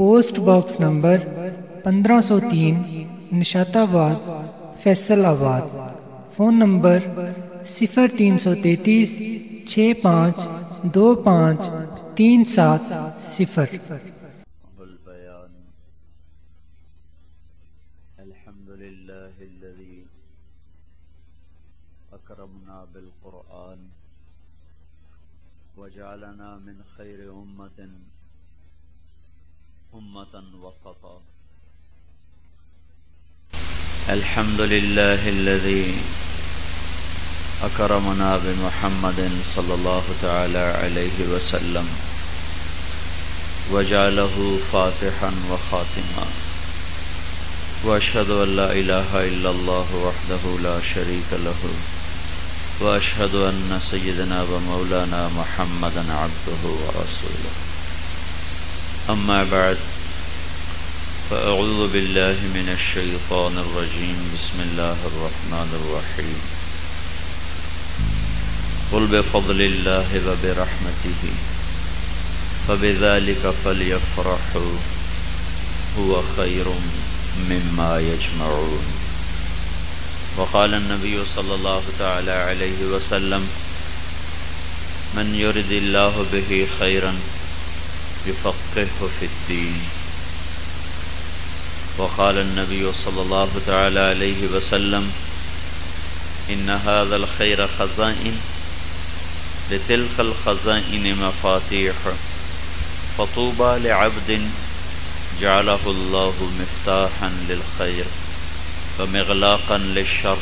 Post box number پندرہ سو تین نشات آباد فیصل آباد فون نمبر صفر تین سو تینتیس، چھ پانچ، دو پانچ، تین سات، صفر۔ الحمد لله الذي أكرمنا بالقرآن وجعلنا من خير أمة أمة وسطا. الحمد لله الذي أكرمنا بمحمد صلى الله تعالى عليه وسلم وجعله فاتحا وخاتما. وأشهد أن لا إله إلا الله وحده لا شريك له. وأشهد أن سيدنا ومولانا محمدا عبده ورسوله. أما بعد فأعوذ بالله من الشيطان الرجيم. بسم الله الرحمن الرحيم. قل بفضل الله وبرحمته فبذلك فليفرحوا هو خير مما يجمعون. وقال النبي صلى الله تعالى عليه وسلم من يرد الله به خيرا يفقهه في الدين. وقال النبي صلى الله تعالى عليه وسلم إن هذا الخير خزائن لتلك الخزائن مفاتيح. فطوبى لعبد جعله الله مفتاحا للخير ومغلاقا للشر.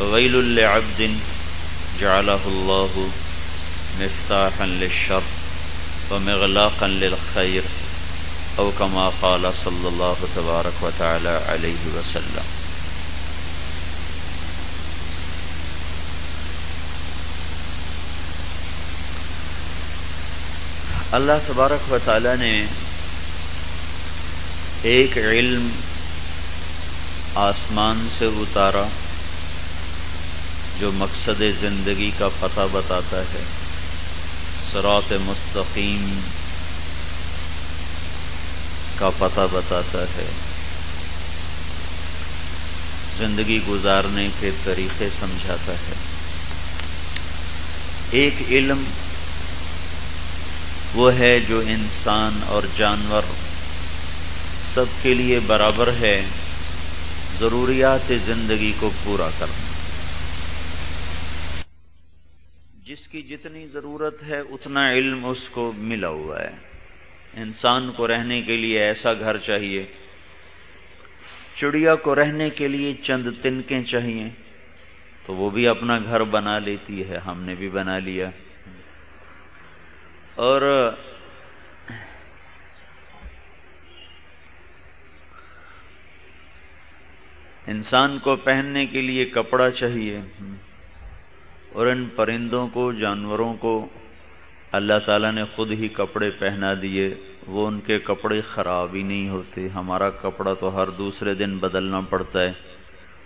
وويل لعبد جعله الله مفتاحا للشر. ومغلاقا للخير أو كما قال صلى الله تبارك وتعالى عليه وسلم. اللہ تبارک و تعالی نے ایک علم آسمان سے اتارا جو مقصد زندگی کا پتہ بتاتا ہے۔ سرات مستقیم کا پتہ بتاتا ہے۔ زندگی گزارنے کے طریقے سمجھاتا ہے۔ ایک علم وہ ہے جو انسان اور جانور سب کے لیے برابر ہے، ضروریات زندگی کو پورا کرنا۔ جس کی جتنی ضرورت ہے، اتنا علم اس کو ملا ہوا ہے۔ انسان کو رہنے کے لیے ایسا گھر چاہیے۔ چڑیا کو رہنے کے لیے چند تنکیں چاہیے۔ تو وہ بھی اپنا گھر بنا لیتی ہے۔ ہم نے بھی بنا لیا۔ اور انسان کو پہننے کے لیے کپڑا چاہیے۔ اور ان پرندوں کو، جانوروں کو اللہ تعالیٰ نے خود ہی کپڑے پہنا دیے۔ وہ ان کے کپڑے خراب ہی نہیں ہوتے۔ ہمارا کپڑا تو ہر دوسرے دن بدلنا پڑتا ہے۔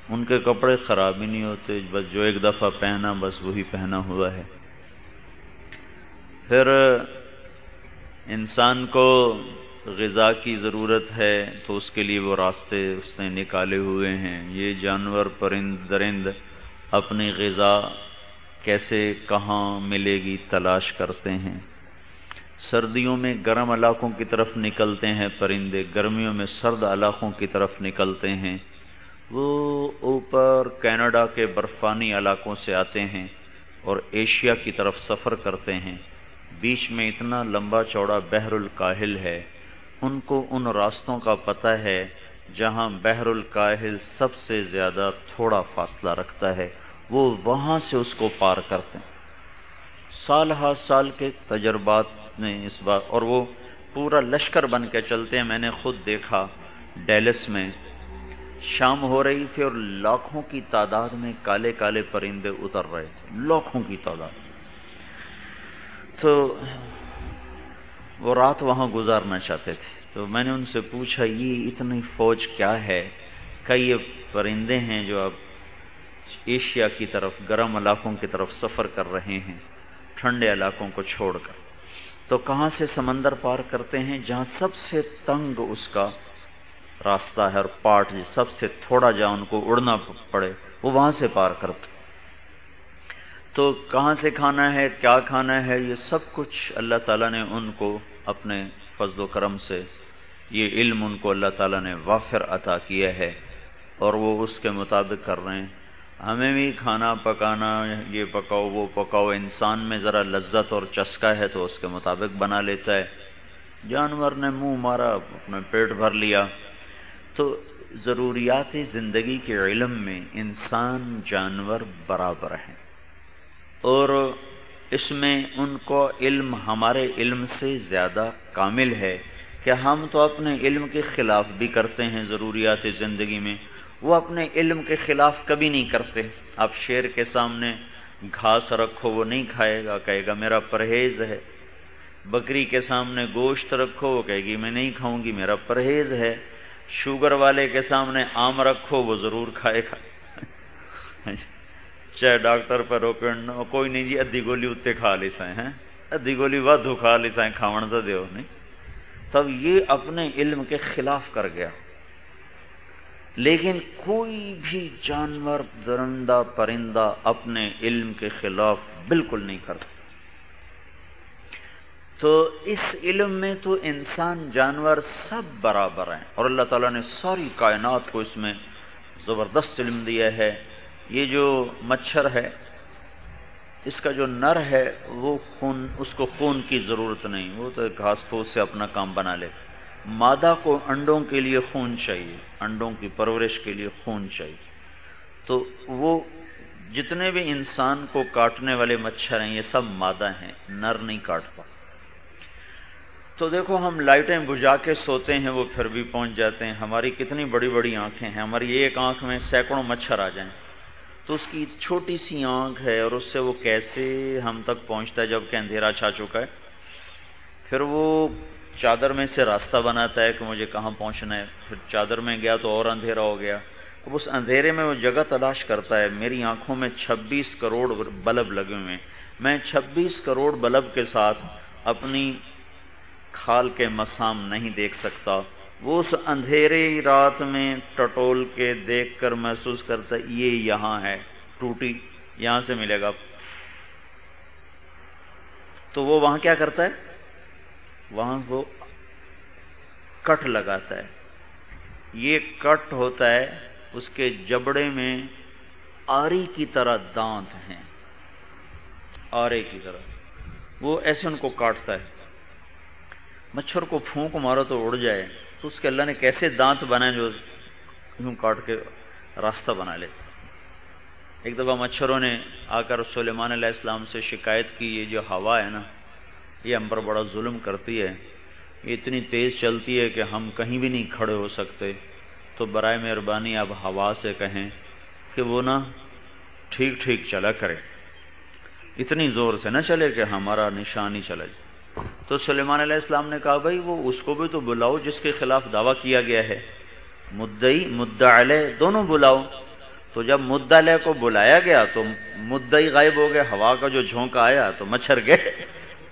ان کے کپڑے خراب ہی نہیں ہوتے۔ بس جو ایک دفعہ پہنا، بس وہی پہنا ہوا ہے۔ پھر انسان کو غذا کی ضرورت ہے تو اس کے لیے وہ راستے اس نے نکالے ہوئے ہیں۔ یہ جانور، پرند، درند اپنی غذا کیسے کہاں ملے گی تلاش کرتے ہیں۔ سردیوں میں گرم علاقوں کی طرف نکلتے ہیں، پرندے گرمیوں میں سرد علاقوں کی طرف نکلتے ہیں۔ وہ اوپر کینیڈا کے برفانی علاقوں سے آتے ہیں اور ایشیا کی طرف سفر کرتے ہیں۔ بیچ میں اتنا لمبا چوڑا بحر الکاہل ہے۔ ان کو ان راستوں کا پتہ ہے جہاں بحر الکاہل سب سے زیادہ تھوڑا فاصلہ رکھتا ہے۔ وہ وہاں سے اس کو پار کرتے ہیں۔ سال ہا سال کے تجربات نے اس بات اور وہ پورا لشکر بن کے چلتے ہیں۔ میں نے خود دیکھا ڈیلس میں شام ہو رہی تھی اور لاکھوں کی تعداد میں کالے کالے پرندے اتر رہے تھے۔ لاکھوں کی تعداد۔ تو وہ رات وہاں گزارنا چاہتے تھے۔ تو میں نے ان سے پوچھا، یہ اتنی فوج کیا ہے؟ کئی یہ پرندے ہیں جو اب ایشیا کی طرف، گرم علاقوں کی طرف سفر کر رہے ہیں، ٹھنڈے علاقوں کو چھوڑ کر۔ تو کہاں سے سمندر پار کرتے ہیں؟ جہاں سب سے تنگ اس کا راستہ ہے اور پارٹ جی، سب سے تھوڑا جہاں ان کو اڑنا پڑے، وہ وہاں سے پار کرتے۔ تو کہاں سے کھانا ہے، کیا کھانا ہے؟ یہ سب کچھ اللہ تعالیٰ نے ان کو اپنے فضل و کرم سے، یہ علم ان کو اللہ تعالیٰ نے وافر عطا کیا ہے اور وہ اس کے مطابق کر رہے ہیں۔ ہمیں بھی کھانا پکانا، یہ پکاؤ، وہ پکاؤ، انسان میں ذرا لذت اور چسکا ہے تو اس کے مطابق بنا لیتا ہے۔ جانور نے منہ مارا اپنے پیٹ بھر لیا۔ تو ضروریات زندگی کے علم میں انسان جانور برابر ہیں۔ اور اس میں ان کو علم، ہمارے علم سے زیادہ کامل ہے کہ ہم تو اپنے علم کے خلاف بھی کرتے ہیں ضروریات زندگی میں۔ وہ اپنے علم کے خلاف کبھی نہیں کرتے۔ آپ شیر کے سامنے گھاس رکھو، وہ نہیں کھائے گا، کہے گا میرا پرہیز ہے۔ بکری کے سامنے گوشت رکھو، وہ کہے گی میں نہیں کھاؤں گی، میرا پرہیز ہے۔ شوگر والے کے سامنے آم رکھو، وہ ضرور کھائے گا۔ چاہے ڈاکٹر پر روکے کوئی نہیں جی ادھی گولی اتنے کھا لی سائیں، ہیں؟ ادھی گولی ودھو کھا لی سائیں، کھاون تو دیو، نہیں؟ تب یہ اپنے علم کے خلاف کر گیا۔ لیکن کوئی بھی جانور، درندہ، پرندہ اپنے علم کے خلاف بالکل نہیں کرتا۔ تو اس علم میں تو انسان، جانور سب برابر ہیں۔ اور اللہ تعالیٰ نے ساری کائنات کو اس میں زبردست علم دیا ہے۔ یہ جو مچھر ہے، اس کا جو نر ہے، وہ خون، اس کو خون کی ضرورت نہیں۔ وہ تو گھاس پھوس سے اپنا کام بنا لیتا مادہ کو انڈوں کے لیے خون چاہیے، انڈوں کی پرورش کے لیے خون چاہیے۔ تو وہ جتنے بھی انسان کو کاٹنے والے مچھر ہیں، یہ سب مادہ ہیں، نر نہیں کاٹتا۔ تو دیکھو، ہم لائٹیں بجھا کے سوتے ہیں، وہ پھر بھی پہنچ جاتے ہیں۔ ہماری کتنی بڑی بڑی آنکھیں ہیں، ہماری ایک آنکھ میں سینکڑوں مچھر آ جائیں۔ تو اس کی چھوٹی سی آنکھ ہے، اور اس سے وہ کیسے ہم تک پہنچتا ہے جبکہ اندھیرا چھا چکا ہے۔ پھر وہ چادر میں سے راستہ بناتا ہے کہ مجھے کہاں پہنچنا ہے۔ پھر چادر میں گیا تو اور اندھیرا ہو گیا۔ اب اس اندھیرے میں وہ جگہ تلاش کرتا ہے۔ میری آنکھوں میں چھبیس کروڑ بلب لگے ہوئے ہیں۔ میں چھبیس کروڑ بلب کے ساتھ اپنی کھال کے مسام نہیں دیکھ سکتا۔ وہ اس اندھیرے رات میں ٹٹول کے دیکھ کر محسوس کرتا یہ یہاں ہے، ٹوٹی، یہاں سے ملے گا۔ تو وہ وہاں کیا کرتا ہے؟ وہاں وہ کٹ لگاتا ہے۔ یہ کٹ ہوتا ہے، اس کے جبڑے میں آری کی طرح دانت ہیں۔ آرے کی طرح۔ وہ ایسے ان کو کاٹتا ہے۔ مچھر کو پھونک مارو تو اڑ جائے۔ تو اس کے اللہ نے کیسے دانت بنائے جو یوں کاٹ کے راستہ بنا لیتے ایک دفعہ مچھروں نے آ کر سلیمان علیہ السلام سے شکایت کی، یہ جو ہوا ہے نا یہ ہم پر بڑا ظلم کرتی ہے۔ یہ اتنی تیز چلتی ہے کہ ہم کہیں بھی نہیں کھڑے ہو سکتے۔ تو برائے مہربانی اب ہوا سے کہیں کہ وہ نا ٹھیک ٹھیک چلا کرے۔ اتنی زور سے نہ چلے کہ ہمارا نشان ہی چلے۔ تو سلیمان علیہ السلام نے کہا، بھائی، وہ اس کو بھی تو بلاؤ جس کے خلاف دعویٰ کیا گیا ہے۔ مدعی مدعا علیہ دونوں بلاؤ۔ تو جب مدعا علیہ کو بلایا گیا تو مدعی غائب ہو گیا ہوا کا جو جھونکا آیا تو مچھر گئے۔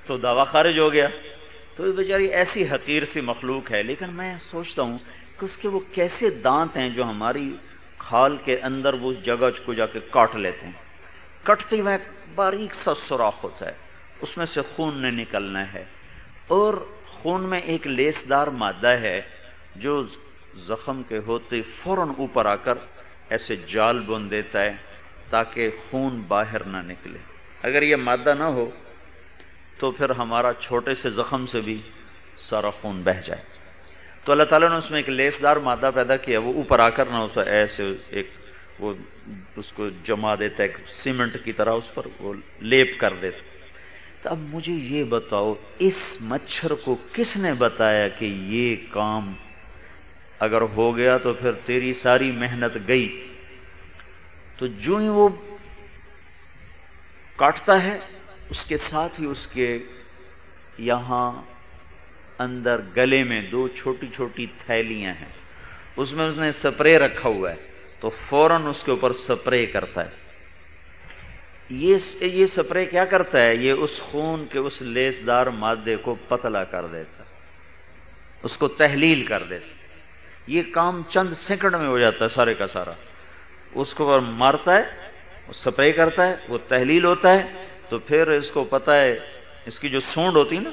تو دعویٰ خارج ہو گیا۔ تو بیچاری ایسی حقیر سی مخلوق ہے، لیکن میں سوچتا ہوں کہ اس کے وہ کیسے دانت ہیں جو ہماری کھال کے اندر وہ جگہ کو جا کے کاٹ لیتے ہیں۔ کٹتے ہوئے باریک سا سوراخ ہوتا ہے، اس میں سے خون نے نکلنا ہے۔ اور خون میں ایک لیس دار مادہ ہے جو زخم کے ہوتے فوراً اوپر آ کر ایسے جال بن دیتا ہے تاکہ خون باہر نہ نکلے۔ اگر یہ مادہ نہ ہو تو پھر ہمارا چھوٹے سے زخم سے بھی سارا خون بہ جائے۔ تو اللہ تعالیٰ نے اس میں ایک لیس دار مادہ پیدا کیا، وہ اوپر آ کر نہ ہوتا، ایسے ایک وہ اس کو جما دیتا ہے سیمنٹ کی طرح اس پر وہ لیپ کر دیتا۔ تو اب مجھے یہ بتاؤ، اس مچھر کو کس نے بتایا کہ یہ کام اگر ہو گیا تو پھر تیری ساری محنت گئی؟ تو جو ہی وہ کاٹتا ہے اس کے ساتھ ہی اس کے یہاں اندر گلے میں دو چھوٹی چھوٹی تھیلیاں ہیں۔ اس میں اس نے سپرے رکھا ہوا ہے، تو فوراً اس کے اوپر سپرے کرتا ہے۔ یہ یہ سپرے کیا کرتا ہے؟ یہ اس خون کے اس لیس دار مادے کو پتلا کر دیتا اس کو تحلیل کر دیتا یہ کام چند سیکنڈ میں ہو جاتا ہے سارے کا سارا۔ اس کو مارتا ہے سپرے کرتا ہے، وہ تحلیل ہوتا ہے۔ تو پھر اس کو پتا ہے، اس کی جو سونڈ ہوتی نا،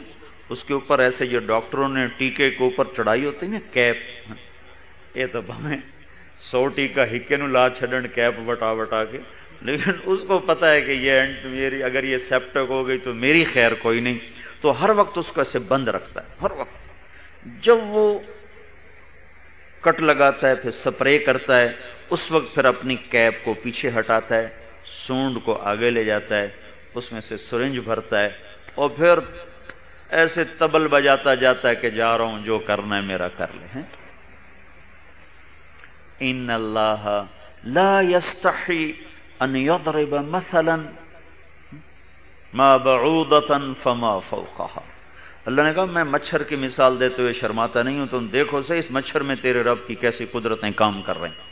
اس کے اوپر ایسے یہ ڈاکٹروں نے ٹیکے کے اوپر چڑھائی ہوتی نا، کیپ۔ یہ تو ہمیں سو ٹیکا ہکے نو لا چھڈن، کیپ وٹا وٹا کے۔ لیکن اس کو پتا ہے کہ یہ میری، اگر یہ سیپٹک ہو گئی تو میری خیر کوئی نہیں۔ تو ہر وقت اس کو ایسے بند رکھتا ہے، ہر وقت۔ جب وہ کٹ لگاتا ہے، پھر سپرے کرتا ہے، اس وقت پھر اپنی کیپ کو پیچھے ہٹاتا ہے، سونڈ کو آگے لے جاتا ہے۔ اس میں سے سرنج بھرتا ہے اور پھر ایسے تبل بجاتا جاتا ہے کہ جا رہا ہوں، جو کرنا ہے میرا کر لے، ہیں؟ ان اللہ لا يستحی ان يضرب مثلا ما بعودتا فما فوقها۔ اللہ نے کہا، میں مچھر کی مثال دیتے ہوئے شرماتا نہیں ہوں، تم دیکھو سے اس مچھر میں تیرے رب کی کیسی قدرتیں کام کر رہی ہیں۔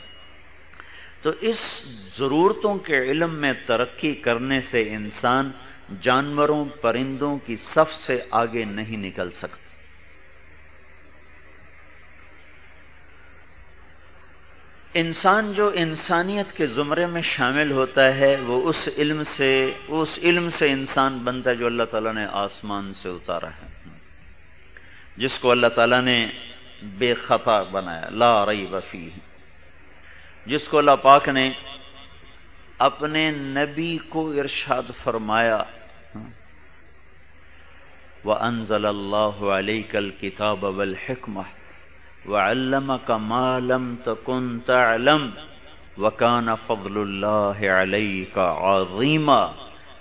تو اس ضرورتوں کے علم میں ترقی کرنے سے انسان جانوروں، پرندوں کی صف سے آگے نہیں نکل سکتا۔ انسان جو انسانیت کے زمرے میں شامل ہوتا ہے، وہ اس علم سے، اس علم سے انسان بنتا ہے جو اللہ تعالیٰ نے آسمان سے اتارا ہے۔ جس کو اللہ تعالیٰ نے بے خطا بنایا، لا رئی وفی جس کو اللہ پاک نے اپنے نبی کو ارشاد فرمایا۔ وَأَنزَلَ اللَّهُ عَلَيْكَ الْكِتَابَ وَالْحِكْمَةِ وَعَلَّمَكَ مَا لَمْ تَكُنْ تَعْلَمْ وَكَانَ فَضْلُ اللَّهِ عَلَيْكَ عَظِيمًا۔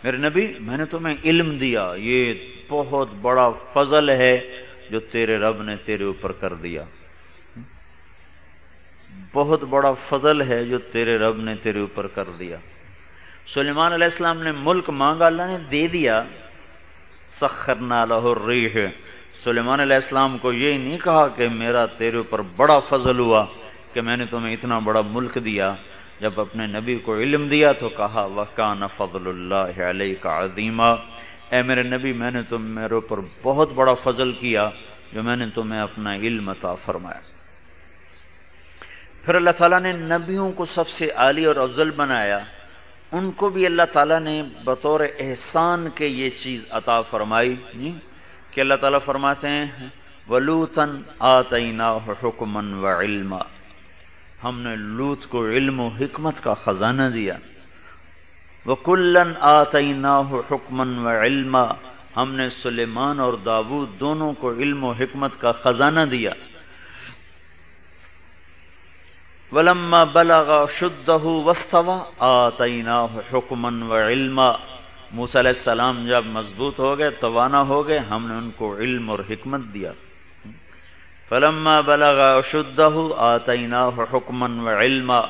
میرے نبی، میں نے تمہیں علم دیا۔ یہ بہت بڑا فضل ہے جو تیرے رب نے تیرے اوپر کر دیا۔ بہت بڑا فضل ہے جو تیرے رب نے تیرے اوپر کر دیا۔ سلیمان علیہ السلام نے ملک مانگا، اللہ نے دے دیا۔ سخرنا لہ الریح سلیمان علیہ السلام کو یہ نہیں کہا کہ میرا تیرے اوپر بڑا فضل ہوا کہ میں نے تمہیں اتنا بڑا ملک دیا۔ جب اپنے نبی کو علم دیا تو کہا، وَكَانَ فَضْلُ اللَّهِ عَلَيْكَ عَظِيمًا۔ اے میرے نبی، میں نے تم میرے اوپر بہت بڑا فضل کیا جو میں نے تمہیں اپنا علم عطا فرمایا۔ پھر اللہ تعالیٰ نے نبیوں کو سب سے عالی اور افضل بنایا۔ ان کو بھی اللہ تعالیٰ نے بطور احسان کے یہ چیز عطا فرمائی۔ جی کہ اللہ تعالیٰ فرماتے ہیں ولوتن آتینا حکمن و علم ہم نے لوت کو علم و حکمت کا خزانہ دیا۔ وہ کلن حکمن و علم ہم نے سلیمان اور داود دونوں کو علم و حکمت کا خزانہ دیا۔ ولما بلغ شدہ وستوا آتینا حکمن و علما موسیٰ علیہ السلام جب مضبوط ہو گئے، توانا ہو گئے، ہم نے ان کو علم اور حکمت دیا. فلما بلغ شدہ آتینا حکمن و علما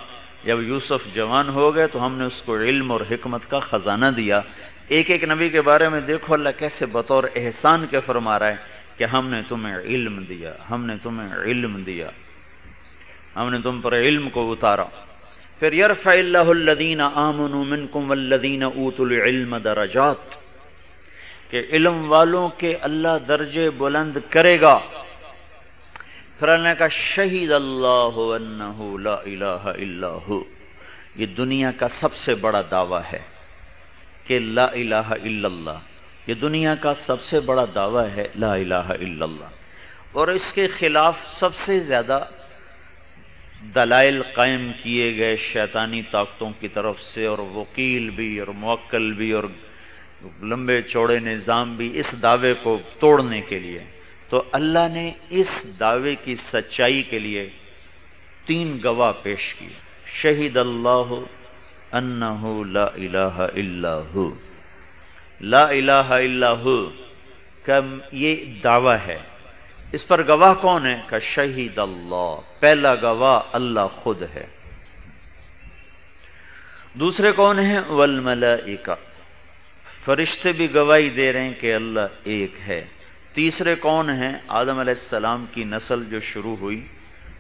جب یوسف جوان ہو گئے، تو ہم نے اس کو علم اور حکمت کا خزانہ دیا. ایک ایک نبی کے بارے میں دیکھو، اللہ کیسے بطور احسان کے فرما رہا ہے کہ ہم نے تمہیں علم دیا، ہم نے تمہیں علم دیا. ہم نے تم پر علم کو اتارا پھر یرفع اللہ الذین آمنوا منکم والذین اوتوا العلم درجات کہ علم والوں کے اللہ درجے بلند کرے گا پھر اللہ کا شہید اللہ انہو لا الہ الا ہو یہ دنیا کا سب سے بڑا دعویٰ ہے کہ لا الہ الا اللہ یہ دنیا کا سب سے بڑا دعویٰ ہے لا الہ الا اللہ اور اس کے خلاف سب سے زیادہ دلائل قائم کیے گئے شیطانی طاقتوں کی طرف سے اور وکیل بھی اور موکل بھی اور لمبے چوڑے نظام بھی اس دعوے کو توڑنے کے لیے۔ تو اللہ نے اس دعوے کی سچائی کے لیے تین گواہ پیش کیے۔ شہید اللہ انہو لا الہ الا ہو۔ لا الہ الا ہو کا یہ دعویٰ ہے۔ اس پر گواہ کون ہے؟ کہ شہید اللہ، پہلا گواہ اللہ خود ہے۔ دوسرے کون ہیں؟ والملائکہ۔ فرشتے بھی گواہی دے رہے ہیں کہ اللہ ایک ہے۔ تیسرے کون ہیں؟ آدم علیہ السلام کی نسل جو شروع ہوئی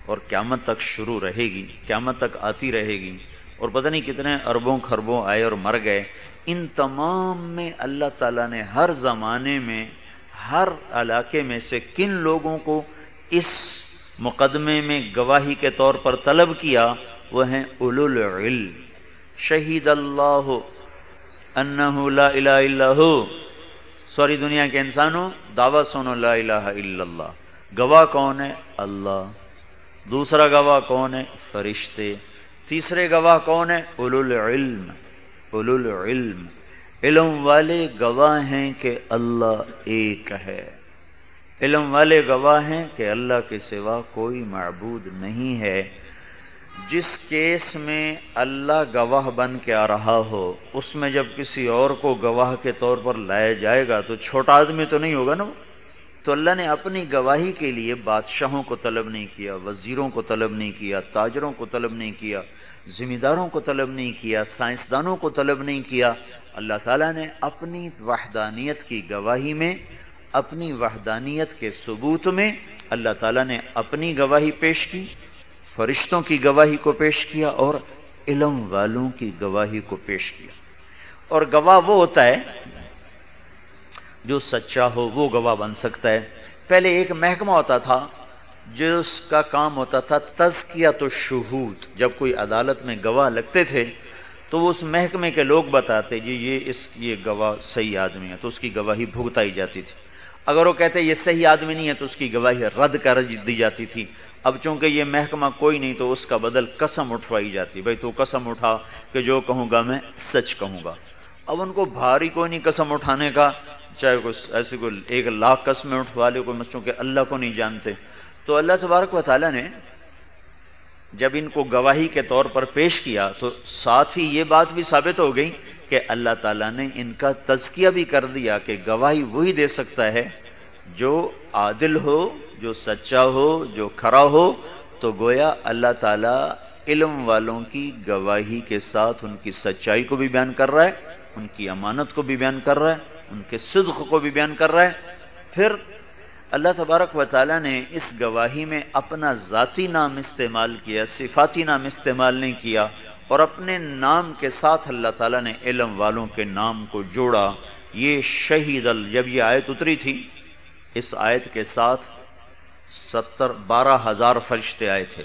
اور قیامت تک شروع رہے گی، قیامت تک آتی رہے گی۔ اور پتہ نہیں کتنے اربوں خربوں آئے اور مر گئے۔ ان تمام میں اللہ تعالیٰ نے ہر زمانے میں ہر علاقے میں سے کن لوگوں کو اس مقدمے میں گواہی کے طور پر طلب کیا وہ ہیں اولو العلم. شہید اللہ انہو لا الہ الا ہو. سوری دنیا کے انسانوں، دعویٰ سنو لا الہ الا اللہ. گواہ کون ہے؟ اللہ. دوسرا گواہ کون ہے؟ فرشتے. تیسرے گواہ کون ہے؟ اولو العلم. اولو العلم. علم والے گواہ ہیں کہ اللہ ایک ہے۔ علم والے گواہ ہیں کہ اللہ کے سوا کوئی معبود نہیں ہے۔ جس کیس میں اللہ گواہ بن کے آ رہا ہو، اس میں جب کسی اور کو گواہ کے طور پر لایا جائے گا تو چھوٹا آدمی تو نہیں ہوگا نا تو اللہ نے اپنی گواہی کے لیے بادشاہوں کو طلب نہیں کیا، وزیروں کو طلب نہیں کیا، تاجروں کو طلب نہیں کیا ذمہ داروں کو طلب نہیں کیا، سائنسدانوں کو طلب نہیں کیا۔ اللہ تعالیٰ نے اپنی وحدانیت کی گواہی میں، اپنی وحدانیت کے ثبوت میں اللہ تعالیٰ نے اپنی گواہی پیش کی، فرشتوں کی گواہی کو پیش کیا اور علم والوں کی گواہی کو پیش کیا۔ اور گواہ وہ ہوتا ہے جو سچا ہو، وہ گواہ بن سکتا ہے۔ پہلے ایک محکمہ ہوتا تھا، جس کا کام ہوتا تھا تزکیہ تو شہود۔ جب کوئی عدالت میں گواہ لگتے تھے تو وہ اس محکمے کے لوگ بتاتے جی یہ اس، یہ گواہ صحیح آدمی ہے تو اس کی گواہی بھگتائی جاتی تھی۔ اگر وہ کہتے یہ صحیح آدمی نہیں ہے، تو اس کی گواہی رد کر دی جاتی تھی۔ اب چونکہ یہ محکمہ کوئی نہیں، تو اس کا بدل قسم اٹھوائی جاتی۔ بھائی، تو قسم اٹھا کہ جو کہوں گا میں سچ کہوں گا۔ اب ان کو بھاری کوئی نہیں قسم اٹھانے کا، چاہے کوئی ایسے کوئی ایک لاکھ قسمیں اٹھوا لے، کوئی چونکہ اللہ کو نہیں جانتے۔ تو اللہ تبارک و تعالیٰ نے جب ان کو گواہی کے طور پر پیش کیا تو ساتھ ہی یہ بات بھی ثابت ہو گئی کہ اللہ تعالیٰ نے ان کا تزکیہ بھی کر دیا کہ گواہی وہی دے سکتا ہے جو عادل ہو، جو سچا ہو، جو کھرا ہو، تو گویا اللہ تعالیٰ علم والوں کی گواہی کے ساتھ ان کی سچائی کو بھی بیان کر رہا ہے، ان کی امانت کو بھی بیان کر رہا ہے، ان کے صدق کو بھی بیان کر رہا ہے۔ پھر اللہ تبارک و تعالیٰ نے اس گواہی میں اپنا ذاتی نام استعمال کیا، صفاتی نام استعمال نہیں کیا اور اپنے نام کے ساتھ اللہ تعالیٰ نے علم والوں کے نام کو جوڑا۔ یہ شہید ال جب یہ آیت اتری تھی، اس آیت کے ساتھ ستر بارہ ہزار فرشتے آئے تھے۔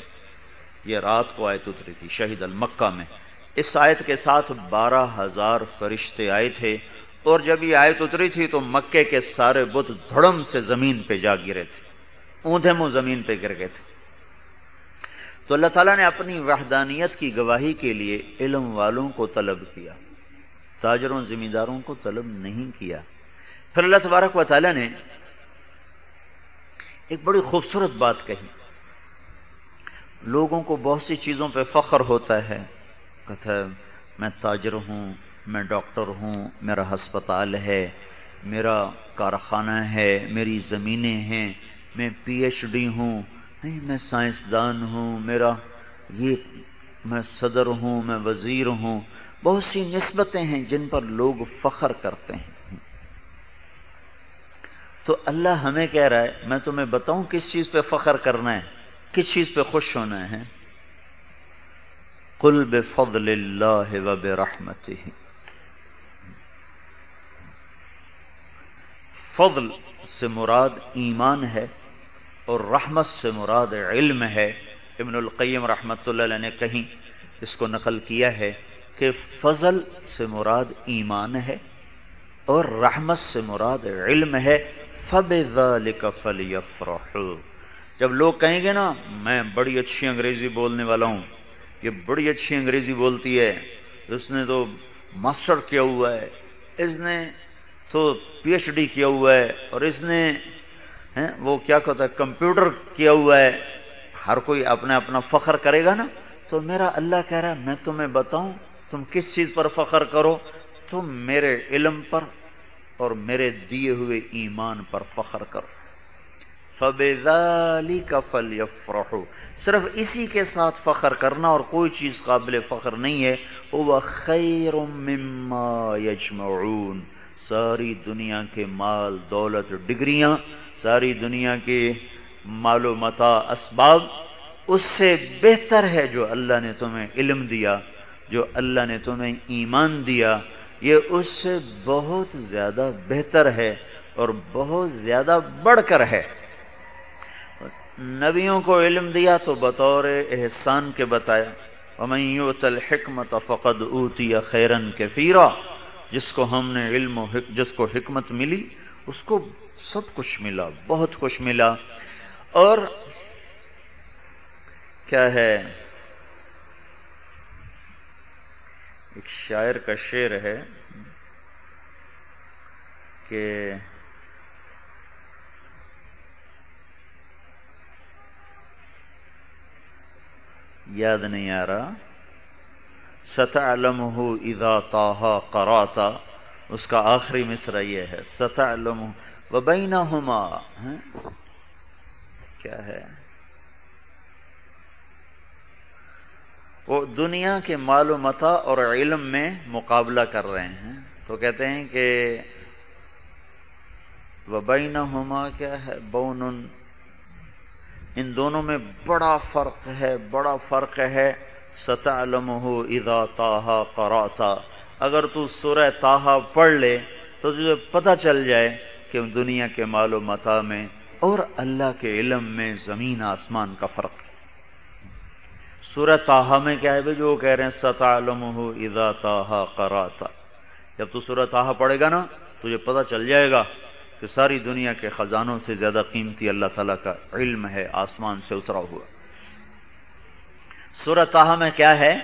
یہ رات کو آیت اتری تھی، شہید المکہ میں۔ اس آیت کے ساتھ بارہ ہزار فرشتے آئے تھے۔ اور جب یہ آیت اتری تھی تو مکے کے سارے بت دھڑم سے زمین پہ جا گرے تھے اونھے منہ زمین پہ گر گئے تھے۔ تو اللہ تعالیٰ نے اپنی وحدانیت کی گواہی کے لیے علم والوں کو طلب کیا، تاجروں ذمہ داروں کو طلب نہیں کیا۔ پھر اللہ تبارک و تعالیٰ نے ایک بڑی خوبصورت بات کہی۔ لوگوں کو بہت سی چیزوں پہ فخر ہوتا ہے، کہتا ہے، میں تاجر ہوں میں ڈاکٹر ہوں، میرا ہسپتال ہے، میرا کارخانہ ہے، میری زمینیں ہیں، میں پی ایچ ڈی ہوں، نہیں، میں سائنسدان ہوں، میرا یہ میں صدر ہوں، میں وزیر ہوں، بہت سی نسبتیں ہیں جن پر لوگ فخر کرتے ہیں۔ تو اللہ ہمیں کہہ رہا ہے، میں تمہیں بتاؤں کس چیز پہ فخر کرنا ہے، کس چیز پہ خوش ہونا ہے؟ قل بفضل اللہ و برحمتہ۔ فضل سے مراد ایمان ہے اور رحمت سے مراد علم ہے۔ ابن القیم رحمۃ اللہ علیہ نے کہیں اس کو نقل کیا ہے کہ فضل سے مراد ایمان ہے اور رحمت سے مراد علم ہے۔ فب جب لوگ کہیں گے نا، میں بڑی اچھی انگریزی بولنے والا ہوں، یہ بڑی اچھی انگریزی بولتی ہے، اس نے تو ماسٹر کیا ہوا ہے۔ اس نے تو پی ایچ ڈی کیا ہوا ہے اور اس نے وہ کیا کہتا ہے، کمپیوٹر کیا ہوا ہے۔ ہر کوئی اپنا اپنا فخر کرے گا نا۔ تو میرا اللہ کہہ رہا ہے، میں تمہیں بتاؤں، تم کس چیز پر فخر کرو؟ تم میرے علم پر اور میرے دیے ہوئے ایمان پر فخر کرو۔ فَبِذَلِكَ فَلْيَفْرَحُ صرف اسی کے ساتھ فخر کرنا اور کوئی چیز قابل فخر نہیں ہے۔ وہ خیر مما یجمعون ساری دنیا کے مال، دولت، ڈگریاں، ساری دنیا کے مال و متا، اسباب، اس سے بہتر ہے جو اللہ نے تمہیں علم دیا، جو اللہ نے تمہیں ایمان دیا، یہ اس سے بہت زیادہ بہتر ہے اور بہت زیادہ بڑھ کر ہے۔ نبیوں کو علم دیا تو بطور احسان کے بتایا۔ وَمَن يُؤْتَ الْحِكْمَةَ فَقَدْ أُوتِيَ خَيْرًا كَثِيرًا۔ جس کو ہم نے علم و جس کو حکمت ملی، اس کو سب کچھ ملا، بہت کچھ ملا۔ اور کیا ہے؟ ایک شاعر کا شعر ہے کہ یاد نہیں آ رہا۔ ستعلمہ اذا طاہا قراتا اس کا آخری مصرع یہ ہے. ستعلمہ وبینہما. ہاں؟ کیا ہے؟ وہ دنیا کے مال و متا اور علم میں مقابلہ کر رہے ہیں. تو کہتے ہیں کہ وبینہما کیا ہے؟ بون ان دونوں میں بڑا فرق ہے، بڑا فرق ہے. ستعلمہ اذا تاہا قراتا اگر تو سورہ تاہا پڑھ لے تو تجھے پتہ چل جائے کہ دنیا کے مال و متا میں اور اللہ کے علم میں زمین آسمان کا فرق ہے۔ سورہ تاہا میں کیا ہے جو کہہ رہے ہیں ستعلمہ اذا تاہا قراتا جب تو سورہ تاہا پڑھے گا نا، تجھے پتہ چل جائے گا کہ ساری دنیا کے خزانوں سے زیادہ قیمتی اللہ تعالیٰ کا علم ہے، آسمان سے اترا ہوا۔ سورہ تاہا میں کیا ہے؟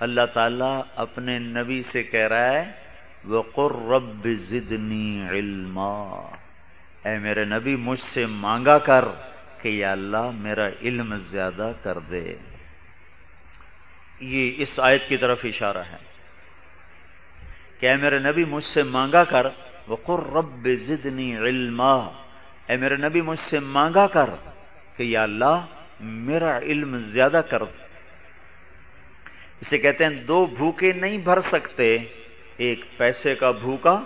اللہ تعالیٰ اپنے نبی سے کہہ رہا ہے وَقُرْ رَبِّ زِدْنِي عِلْمًا۔ اے میرے نبی، مجھ سے مانگا کر کہ یا اللہ میرا علم زیادہ کر دے۔ یہ اس آیت کی طرف اشارہ ہے۔ کہ اے میرے نبی، مجھ سے مانگا کر وقر رب زدنی علما۔ اے میرے نبی، مجھ سے مانگا کر کہ یا اللہ میرا علم زیادہ کر اسے کہتے ہیں، دو بھوکے نہیں بھر سکتے۔ ایک پیسے کا بھوکا،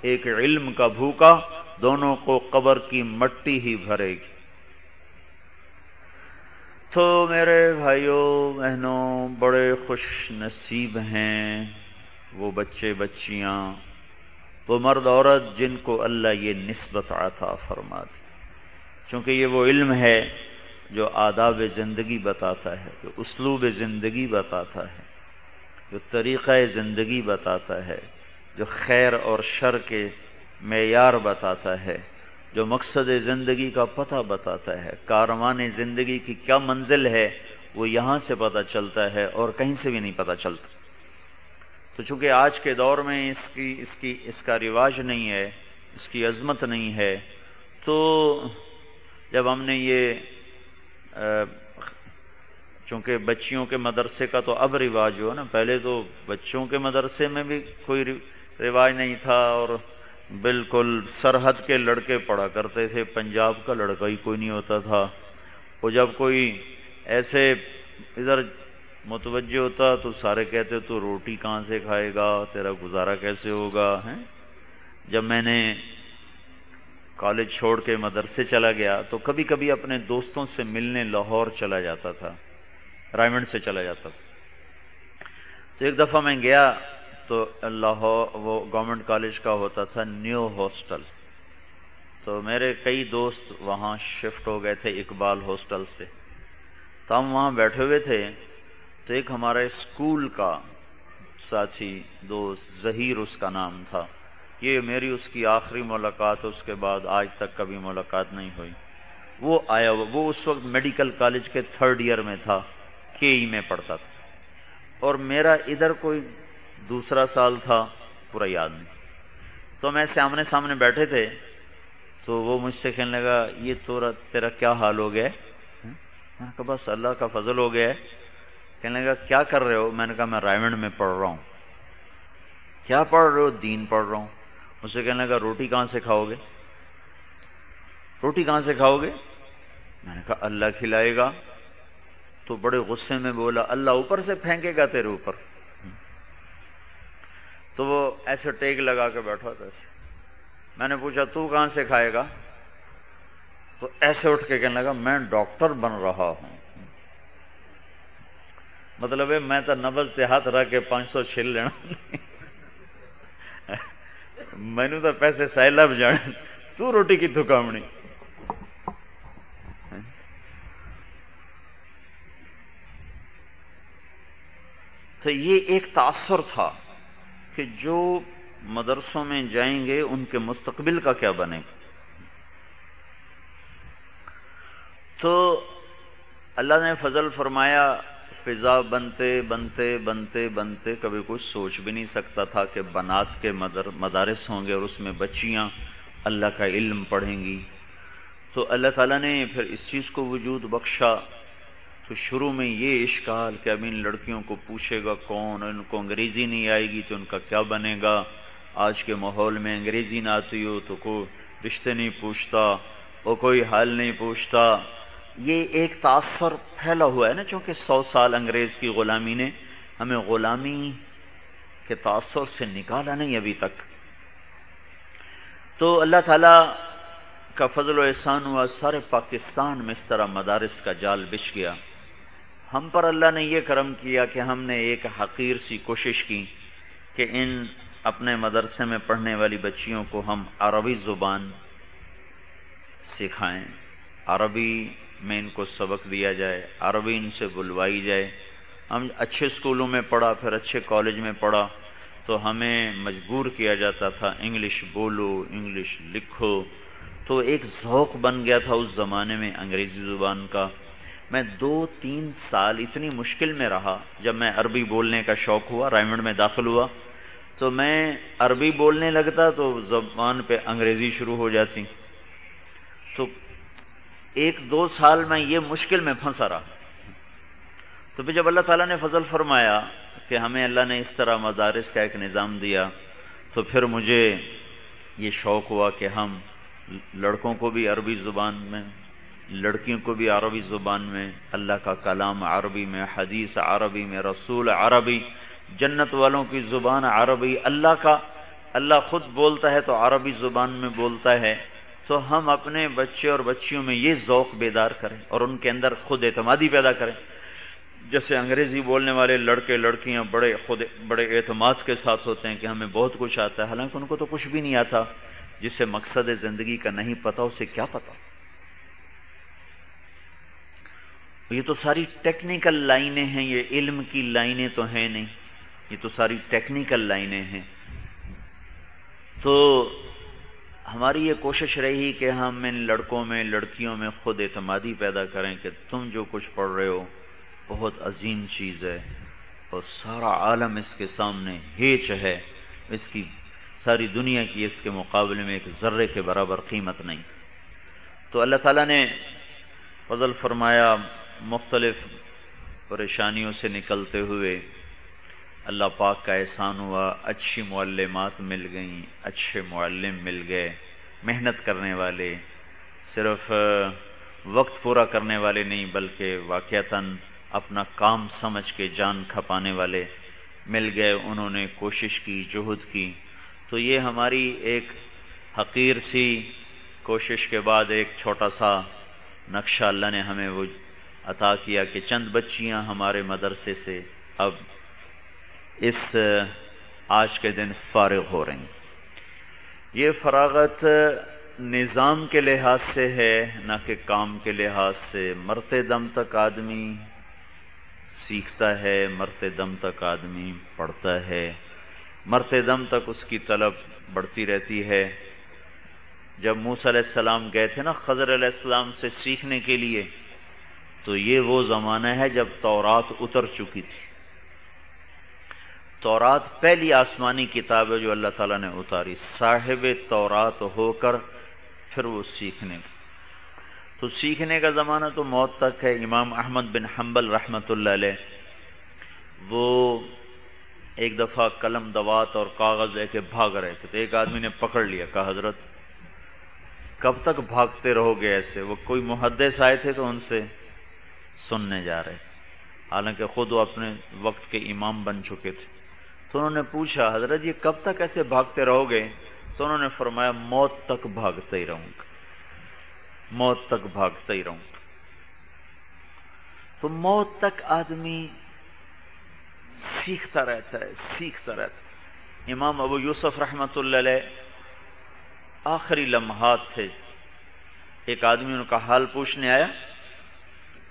ایک علم کا بھوکا، دونوں کو قبر کی مٹی ہی بھرے گی۔ تو میرے بھائیوں بہنوں، بڑے خوش نصیب ہیں وہ بچے بچیاں۔ وہ مرد عورت جن کو اللہ یہ نسبت عطا فرما دی چونکہ یہ وہ علم ہے جو آداب زندگی بتاتا ہے، جو اسلوب زندگی بتاتا ہے، جو طریقہ زندگی بتاتا ہے، جو خیر اور شر کے معیار بتاتا ہے، جو مقصد زندگی کا پتہ بتاتا ہے، کاروان زندگی کی کیا منزل ہے، وہ یہاں سے پتہ چلتا ہے اور کہیں سے بھی نہیں پتہ چلتا۔ تو چونکہ آج کے دور میں اس کی اس کی، اس کا رواج نہیں ہے، اس کی عظمت نہیں ہے، تو جب ہم نے یہ چونکہ بچیوں کے مدرسے کا تو اب رواج ہو نا، پہلے تو بچوں کے مدرسے میں بھی کوئی رواج نہیں تھا اور بالکل سرحد کے لڑکے پڑھا کرتے تھے، پنجاب کا لڑکا ہی کوئی نہیں ہوتا تھا۔ وہ جب کوئی ایسے ادھر متوجہ ہوتا تو سارے کہتے تو روٹی کہاں سے کھائے گا، تیرا گزارا کیسے ہوگا، ہیں؟ جب میں نے کالج چھوڑ کے مدرسے چلا گیا تو کبھی کبھی اپنے دوستوں سے ملنے لاہور چلا جاتا تھا، رائمنڈ سے چلا جاتا تھا۔ تو ایک دفعہ میں گیا تو لاہور، وہ گورنمنٹ کالج کا ہوتا تھا، نیو ہاسٹل۔ تو میرے کئی دوست وہاں شفٹ ہو گئے تھے اقبال ہاسٹل سے۔ تو ہم وہاں بیٹھے ہوئے تھے۔ تو ایک ہمارا اسکول کا ساتھی، دوست ظہیر اس کا نام تھا۔ یہ میری اس کی آخری ملاقات اس کے بعد آج تک کبھی ملاقات نہیں ہوئی۔ وہ آیا، وہ اس وقت میڈیکل کالج کے تھرڈ ایئر میں تھا، کے ای میں پڑھتا تھا۔ اور میرا ادھر کوئی دوسرا سال تھا، پورا یاد نہیں۔ تو میں سامنے سامنے بیٹھے تھے، تو وہ مجھ سے کہنے لگا، یہ تو تیرا کیا حال ہو گیا؟ ہے میں کہا، بس اللہ کا فضل ہو گیا۔ ہے کہنے لگا، کیا کر رہے ہو؟ میں نے کہا، میں رائمنڈ میں پڑھ رہا ہوں۔ کیا پڑھ رہے ہو؟ دین پڑھ رہا ہوں۔ مجھ سے کہنے لگا، روٹی کہاں سے کھاؤ گے؟ روٹی کہاں سے کھاؤ گے؟ میں نے کہا، اللہ کھلائے گا۔ تو بڑے غصے میں بولا، اللہ اوپر سے پھینکے گا تیرے اوپر۔ تو وہ ایسے ٹیک لگا کے بیٹھا تھا ایسے۔ میں نے پوچھا، تو کہاں سے کھائے گا؟ تو ایسے اٹھ کے کہنے لگا، میں ڈاکٹر بن رہا ہوں۔ مطلب ہے، میں تو نبز ہاتھ رکھ کے پانچ سو چھل لینا۔ میں نے تو پیسے سیلاب جانے تو روٹی کی دکامنی تو یہ ایک تاثر تھا کہ جو مدرسوں میں جائیں گے، ان کے مستقبل کا کیا بنے؟ گا تو اللہ نے فضل فرمایا فضا بنتے بنتے بنتے بنتے کبھی کچھ سوچ بھی نہیں سکتا تھا کہ بنات کے مدر مدارس ہوں گے اور اس میں بچیاں اللہ کا علم پڑھیں گی۔ تو اللہ تعالیٰ نے پھر اس چیز کو وجود بخشا۔ تو شروع میں یہ اشکال کہ اب ان لڑکیوں کو پوچھے گا کون؟ ان کو انگریزی نہیں آئے گی تو ان کا کیا بنے گا؟ آج کے ماحول میں انگریزی نہ آتی ہو تو کوئی رشتے نہیں پوچھتا اور کوئی حال نہیں پوچھتا۔ یہ ایک تاثر پھیلا ہوا ہے نا چونکہ سو سال انگریز کی غلامی نے ہمیں غلامی کے تاثر سے نکالا نہیں ابھی تک۔ تو اللہ تعالیٰ کا فضل و احسان ہوا، سارے پاکستان میں اس طرح مدارس کا جال بچھ گیا۔ ہم پر اللہ نے یہ کرم کیا کہ ہم نے ایک حقیر سی کوشش کی کہ ان اپنے مدرسے میں پڑھنے والی بچیوں کو ہم عربی زبان سکھائیں۔ عربی میں ان کو سبق دیا جائے، عربی ان سے بلوائی جائے۔ ہم اچھے اسکولوں میں پڑھا، پھر اچھے کالج میں پڑھا، تو ہمیں مجبور کیا جاتا تھا، انگلش بولو، انگلش لکھو۔ تو ایک ذوق بن گیا تھا اس زمانے میں انگریزی زبان کا۔ میں دو تین سال اتنی مشکل میں رہا، جب میں عربی بولنے کا شوق ہوا، رائمنڈ میں داخل ہوا۔ تو میں عربی بولنے لگتا تو زبان پہ انگریزی شروع ہو جاتی۔ تو ایک دو سال میں یہ مشکل میں پھنسا رہا۔ تو پھر جب اللہ تعالیٰ نے فضل فرمایا کہ ہمیں اللہ نے اس طرح مدارس کا ایک نظام دیا، تو پھر مجھے یہ شوق ہوا کہ ہم لڑکوں کو بھی عربی زبان میں، لڑکیوں کو بھی عربی زبان میں، اللہ کا کلام عربی میں، حدیث عربی میں، رسول عربی، جنت والوں کی زبان عربی، اللہ کا، اللہ خود بولتا ہے تو عربی زبان میں بولتا ہے۔ تو ہم اپنے بچے اور بچیوں میں یہ ذوق بیدار کریں اور ان کے اندر خود اعتمادی پیدا کریں۔ جیسے انگریزی بولنے والے لڑکے، لڑکیاں بڑے خود، بڑے اعتماد کے ساتھ ہوتے ہیں کہ ہمیں بہت کچھ آتا ہے۔ حالانکہ ان کو تو کچھ بھی نہیں آتا جسے مقصد زندگی کا نہیں پتا، اسے کیا پتا؟ یہ تو ساری ٹیکنیکل لائنیں ہیں، یہ علم کی لائنیں تو ہیں نہیں، یہ تو ساری ٹیکنیکل لائنیں ہیں۔ تو ہماری یہ کوشش رہی کہ ہم ان لڑکوں میں، لڑکیوں میں خود اعتمادی پیدا کریں کہ تم جو کچھ پڑھ رہے ہو، بہت عظیم چیز ہے اور سارا عالم اس کے سامنے ہیچ ہے۔ اس کی ساری دنیا کی اس کے مقابلے میں ایک ذرے کے برابر قیمت نہیں۔ تو اللہ تعالیٰ نے فضل فرمایا مختلف پریشانیوں سے نکلتے ہوئے اللہ پاک کا احسان ہوا، اچھی معلمات مل گئیں، اچھے معلم مل گئے، محنت کرنے والے، صرف وقت پورا کرنے والے نہیں، بلکہ واقعتاً اپنا کام سمجھ کے جان کھپانے والے مل گئے، انہوں نے کوشش کی، جہد کی۔ تو یہ ہماری ایک حقیر سی کوشش کے بعد ایک چھوٹا سا نقشہ اللہ نے ہمیں وہ عطا کیا کہ چند بچیاں ہمارے مدرسے سے اب اس آج کے دن فارغ ہو رہی یہ فراغت نظام کے لحاظ سے ہے، نہ کہ کام کے لحاظ سے۔ مرتے دم تک آدمی سیکھتا ہے مرتے دم تک آدمی پڑھتا ہے۔ مرتے دم تک اس کی طلب بڑھتی رہتی ہے۔ جب موسیٰ علیہ السلام گئے تھے نا، خضر علیہ السلام سے سیکھنے کے لیے، تو یہ وہ زمانہ ہے جب تورات اتر چکی تھی۔ تورات، پہلی آسمانی کتاب ہے جو اللہ تعالیٰ نے اتاری، صاحب تورات ہو کر پھر وہ سیکھنے کا۔ تو سیکھنے کا زمانہ تو موت تک ہے، امام احمد بن حنبل رحمۃ اللہ علیہ، وہ ایک دفعہ قلم دوات اور کاغذ لے کے بھاگ رہے تھے۔ تو ایک آدمی نے پکڑ لیا کہا، حضرت، کب تک بھاگتے رہو گے ایسے؟ وہ کوئی محدث آئے تھے تو ان سے سننے جا رہے تھے۔ حالانکہ خود وہ اپنے وقت کے امام بن چکے تھے۔ تو انہوں نے پوچھا، حضرت یہ کب تک ایسے بھاگتے رہو گے؟ تو انہوں نے فرمایا، موت تک بھاگتے ہی رہوں گا۔ موت تک بھاگتے ہی رہوں گا۔ تو موت تک آدمی سیکھتا رہتا ہے، سیکھتا رہتا ہے۔ امام ابو یوسف رحمۃ اللہ علیہ آخری لمحات تھے۔ ایک آدمی ان کا حال پوچھنے آیا،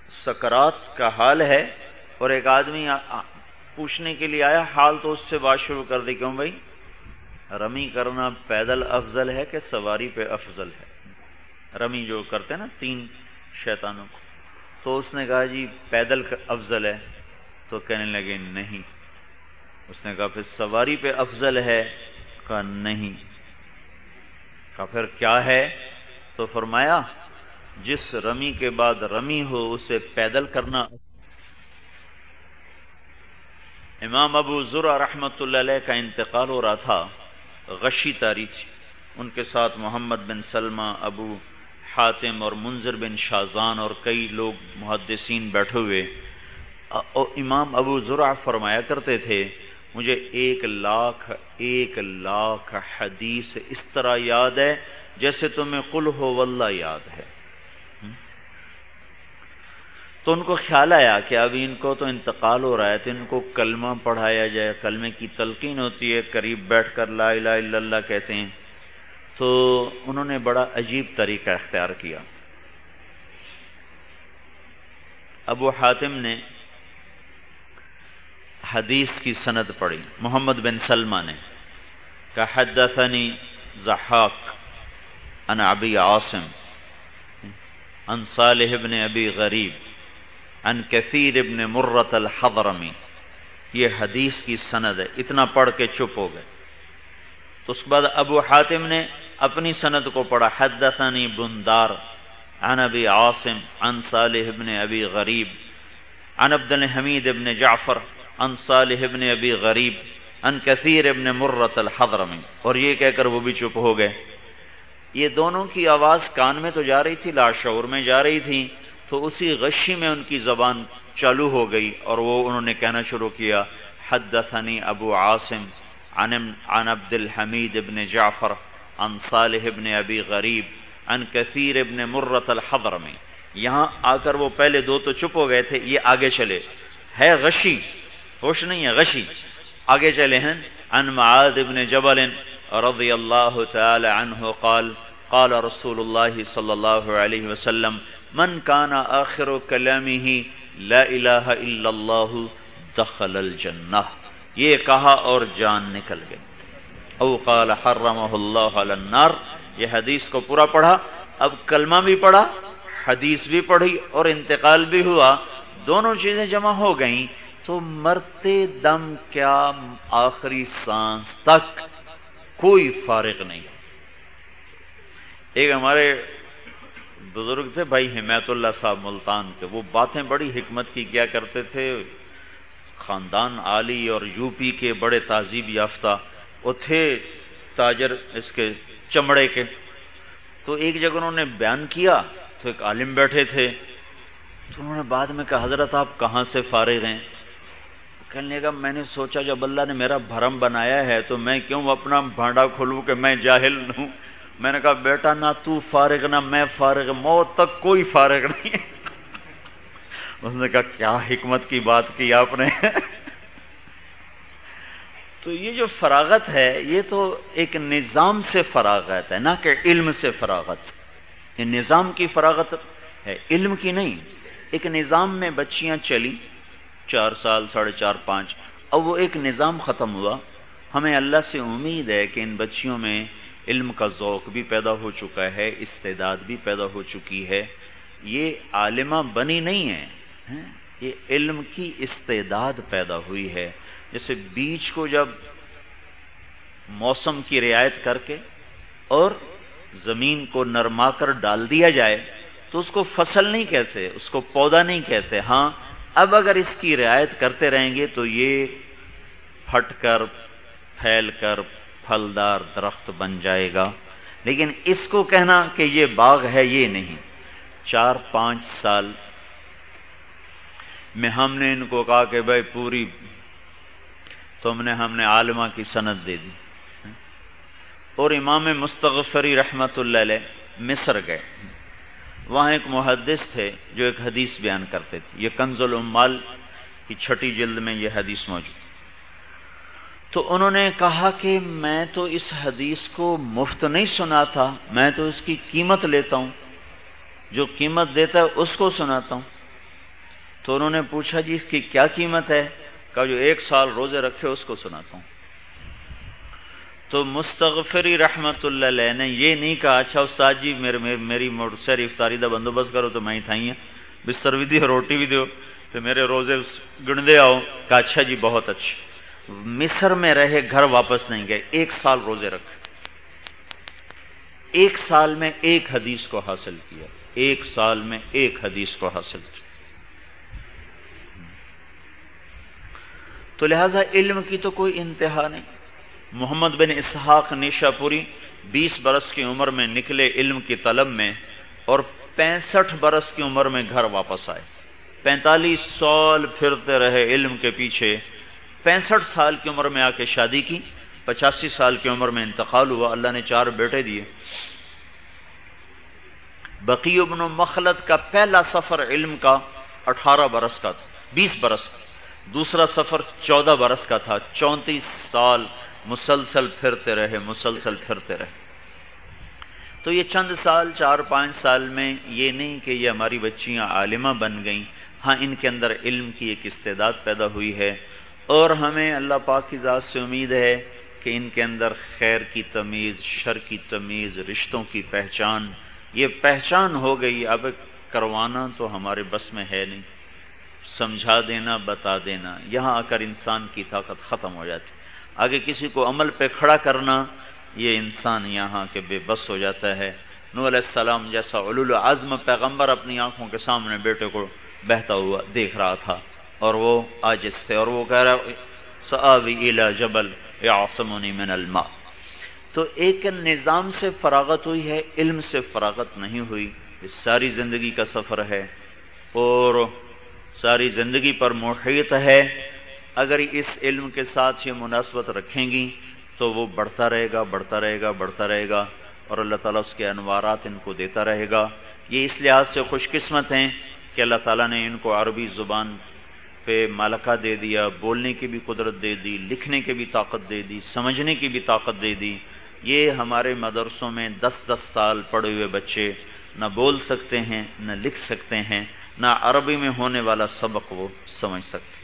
سکرات کا حال ہے اور ایک آدمی پوچھنے کے لیے آیا، حال تو اس سے بات شروع کر دی کیوں بھائی؟ رمی کرنا پیدل افضل ہے کہ سواری پہ افضل ہے؟ رمی جو کرتے ہیں نا، تین شیطانوں کو۔ تو اس نے کہا جی پیدل افضل ہے۔ تو کہنے لگے، نہیں۔ اس نے کہا، پھر سواری پہ افضل ہے؟ کہا، نہیں۔ کہا، پھر کیا ہے؟ تو فرمایا، جس رمی کے بعد رمی ہو، اسے پیدل کرنا امام ابو ذرا رحمۃ اللہ علیہ کا انتقال ہو رہا تھا، غشی تاریخ۔ ان کے ساتھ محمد بن سلمہ، ابو حاتم اور منظر بن شازان اور کئی لوگ محدثین بیٹھے ہوئے۔ امام ابو ذرا فرمایا کرتے تھے، مجھے ایک لاکھ ایک لاکھ حدیث اس طرح یاد ہے جیسے تمہیں قل ہو واللہ یاد ہے۔ تو ان کو خیال آیا کہ اب ان کو تو انتقال ہو رہا ہے، تو ان کو کلمہ پڑھایا جائے، کلمے کی تلقین ہوتی ہے، قریب بیٹھ کر لا الہ الا اللہ کہتے ہیں۔ تو انہوں نے بڑا عجیب طریقہ اختیار کیا۔ ابو حاتم نے حدیث کی سند پڑھی، محمد بن سلمہ نے، کہ حدثنی زحاق ان ابی عاصم ان صالح بن ابی غریب۔ ان کثیر ابن مرت الحضرمی۔ یہ حدیث کی سند ہے، اتنا پڑھ کے چپ ہو گئے۔ تو اس کے بعد ابو حاتم نے اپنی سند کو پڑھا، حدثنی بندار عن ابی عاصم عن صالح ابن ابی غریب، عن عبد الحمید ابن جعفر عن صالح ابن ابی غریب، عن کثیر ابن مرت الحضرمی۔ اور یہ کہہ کر وہ بھی چپ ہو گئے۔ یہ دونوں کی آواز کان میں تو جا رہی تھی لاشعور میں جا رہی تھی تو اسی غشی میں ان کی زبان چالو ہو گئی اور وہ انہوں نے کہنا شروع کیا، حدثنی ابو عاصم عن عن عبد الحمید ابن جعفر عن صالح ابن ابی غریب عن کثیر ابن مرت الحضر میں یہاں آ کر وہ پہلے دو تو چپ ہو گئے تھے، یہ آگے چلے۔ ہے غشی، ہوش نہیں ہے، غشی۔ آگے چلے ہیں۔ عن معاد ابن جبل رضی اللہ تعالی عنہ قال قال رسول اللہ صلی اللہ علیہ وسلم من کانا آخر و کلامی ہی لا الہ الا اللہ دخل الجنہ۔ یہ کہا اور جان نکل گئی۔ او قال حرمہ اللہ علی النار۔ یہ حدیث کو پورا پڑھا۔ اب کلمہ بھی پڑھا، حدیث بھی پڑھی اور انتقال بھی ہوا۔ دونوں چیزیں جمع ہو گئیں۔ تو مرتے دم کیا آخری سانس تک کوئی فارغ نہیں۔ ایک ہمارے بزرگ تھے بھائی حمیت اللہ صاحب ملتان کے، وہ باتیں بڑی حکمت کی کیا کرتے تھے۔ خاندان عالی اور یو پی کے بڑے تہذیب یافتہ، وہ تھے تاجر اس کے چمڑے کے۔ تو ایک جگہ انہوں نے بیان کیا، تو ایک عالم بیٹھے تھے۔ تو انہوں نے بعد میں کہا، حضرت آپ کہاں سے فارغ ہیں؟ کہنے لگا، میں نے سوچا جب اللہ نے میرا بھرم بنایا ہے تو میں کیوں اپنا بھانڈا کھولوں کہ میں جاہل ہوں؟ میں نے کہا، بیٹا، نہ تو فارغ، نہ میں فارغ، موت تک کوئی فارغ نہیں اس نے کہا، کیا حکمت کی بات کی آپ نے؟ تو یہ جو فراغت ہے، یہ تو ایک نظام سے فراغت ہے، نہ کہ علم سے فراغت۔ یہ نظام کی فراغت ہے، علم کی نہیں۔ ایک نظام میں بچیاں چلی، چار سال، ساڑھے چار، پانچ اور وہ ایک نظام ختم ہوا۔ ہمیں اللہ سے امید ہے کہ ان بچیوں میں علم کا ذوق بھی پیدا ہو چکا ہے، استعداد بھی پیدا ہو چکی ہے۔ یہ عالمہ بنی نہیں ہے یہ علم کی استعداد پیدا ہوئی ہے۔ جیسے بیج کو جب موسم کی رعایت کر کے اور زمین کو نرما کر ڈال دیا جائے، تو اس کو فصل نہیں کہتے، اس کو پودا نہیں کہتے۔ ہاں اب اگر اس کی رعایت کرتے رہیں گے تو یہ پھٹ کر، پھیل کر پھلدار درخت بن جائے گا۔ لیکن اس کو کہنا کہ یہ باغ ہے، یہ نہیں۔ چار پانچ سال میں ہم نے ان کو کہا کہ بھائی پوری تم نے ہم نے عالمہ کی سند دے دی۔ اور امام مستغفری رحمۃ اللہ علیہ مصر گئے۔ وہاں ایک محدث تھے جو ایک حدیث بیان کرتے تھے۔ یہ کنز العمال کی چھٹی جلد میں یہ حدیث موجود۔ تو انہوں نے کہا کہ میں تو اس حدیث کو مفت نہیں سنا تھا، میں تو اس کی قیمت لیتا ہوں۔ جو قیمت دیتا ہے اس کو سناتا ہوں۔ تو انہوں نے پوچھا جی اس کی کیا قیمت ہے؟ کہا جو ایک سال روزے رکھے اس کو سناتا ہوں۔ تو مستغفری رحمت اللہ علیہ نے یہ نہیں کہا اچھا استاد جی میرے میری موٹر سیر افطاری دا بندوبست کرو تو میں ہی تھائی ہیں بستر بھی دیو، روٹی بھی دیو، تو میرے روزے گن دے آؤ۔ کہا اچھا جی بہت اچھا۔ مصر میں رہے، گھر واپس نہیں گئے، ایک سال روزے رکھے۔ ایک سال میں ایک حدیث کو حاصل کیا۔ ایک سال میں ایک حدیث کو حاصل کیا۔ تو لہٰذا علم کی تو کوئی انتہا نہیں۔ محمد بن اسحاق نیشا پوری بیس برس کی عمر میں نکلے علم کی طلب میں اور پینسٹھ برس کی عمر میں گھر واپس آئے۔ پینتالیس سال پھرتے رہے علم کے پیچھے۔ پینسٹھ سال کی عمر میں آ کے شادی کی، پچاسی سال کی عمر میں انتقال ہوا، اللہ نے چار بیٹے دیے۔ بقی ابن مخلط کا پہلا سفر علم کا اٹھارہ برس کا تھا، بیس برس کا۔ دوسرا سفر چودہ برس کا تھا، چونتیس سال مسلسل پھرتے رہے، مسلسل پھرتے رہے۔ تو یہ چند سال، چار پانچ سال میں یہ نہیں کہ یہ ہماری بچیاں عالمہ بن گئیں ہاں ان کے اندر علم کی ایک استعداد پیدا ہوئی ہے۔ اور ہمیں اللہ پاک کی ذات سے امید ہے کہ ان کے اندر خیر کی تمیز، شر کی تمیز، رشتوں کی پہچان، یہ پہچان ہو گئی، اب کروانا تو ہمارے بس میں ہے نہیں۔ سمجھا دینا، بتا دینا، یہاں آ کر انسان کی طاقت ختم ہو جاتی۔ آگے کسی کو عمل پہ کھڑا کرنا، یہ انسان یہاں کے بے بس ہو جاتا ہے۔ نو علیہ السلام جیسا علوم پیغمبر اپنی آنکھوں کے سامنے بیٹے کو بہتا ہوا دیکھ رہا تھا۔ اور وہ آجز تھے اور وہ کہہ رہا الى جبل یعصمنی من الماء. تو ایک نظام سے فراغت ہوئی ہے، علم سے فراغت نہیں ہوئی اس ساری زندگی کا سفر ہے اور ساری زندگی پر محیط ہے۔ اگر اس علم کے ساتھ یہ مناسبت رکھیں گی تو وہ بڑھتا رہے گا، بڑھتا رہے گا، بڑھتا رہے گا اور اللہ تعالیٰ اس کے انوارات ان کو دیتا رہے گا۔ یہ اس لحاظ سے خوش قسمت ہیں کہ اللہ تعالیٰ نے ان کو عربی زبان پہ مالکہ دے دیا، بولنے کی بھی قدرت دے دی، لکھنے کی بھی طاقت دے دی، سمجھنے کی بھی طاقت دے دی۔ یہ ہمارے مدرسوں میں دس دس سال پڑے ہوئے بچے نہ بول سکتے ہیں، نہ لکھ سکتے ہیں، نہ عربی میں ہونے والا سبق وہ سمجھ سکتے۔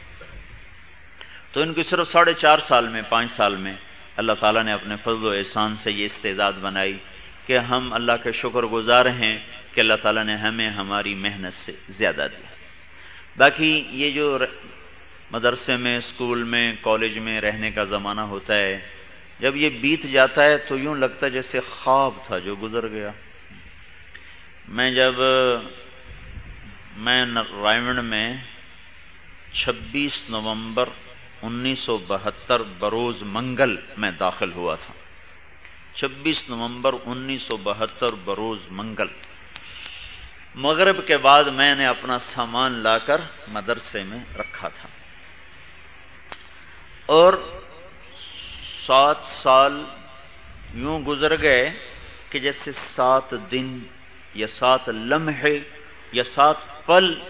تو ان کی صرف ساڑھے چار سال میں، پانچ سال میں اللہ تعالیٰ نے اپنے فضل و احسان سے یہ استعداد بنائی کہ ہم اللہ کے شکر گزار ہیں کہ اللہ تعالیٰ نے ہمیں ہماری محنت سے زیادہ دیا۔ باقی یہ جو مدرسے میں اسکول میں، کالج میں رہنے کا زمانہ ہوتا ہے، جب یہ بیت جاتا ہے تو یوں لگتا ہے جیسے خواب تھا جو گزر گیا۔ میں جب، میں رائمنڈ میں چھبیس نومبر انیس سو بہتر بروز منگل میں داخل ہوا تھا۔ چھبیس نومبر انیس سو بہتر بروز منگل۔ مغرب کے بعد میں نے اپنا سامان لا کر مدرسے میں رکھا تھا۔ اور سات سال یوں گزر گئے کہ جیسے سات دن یا سات لمحے یا سات پل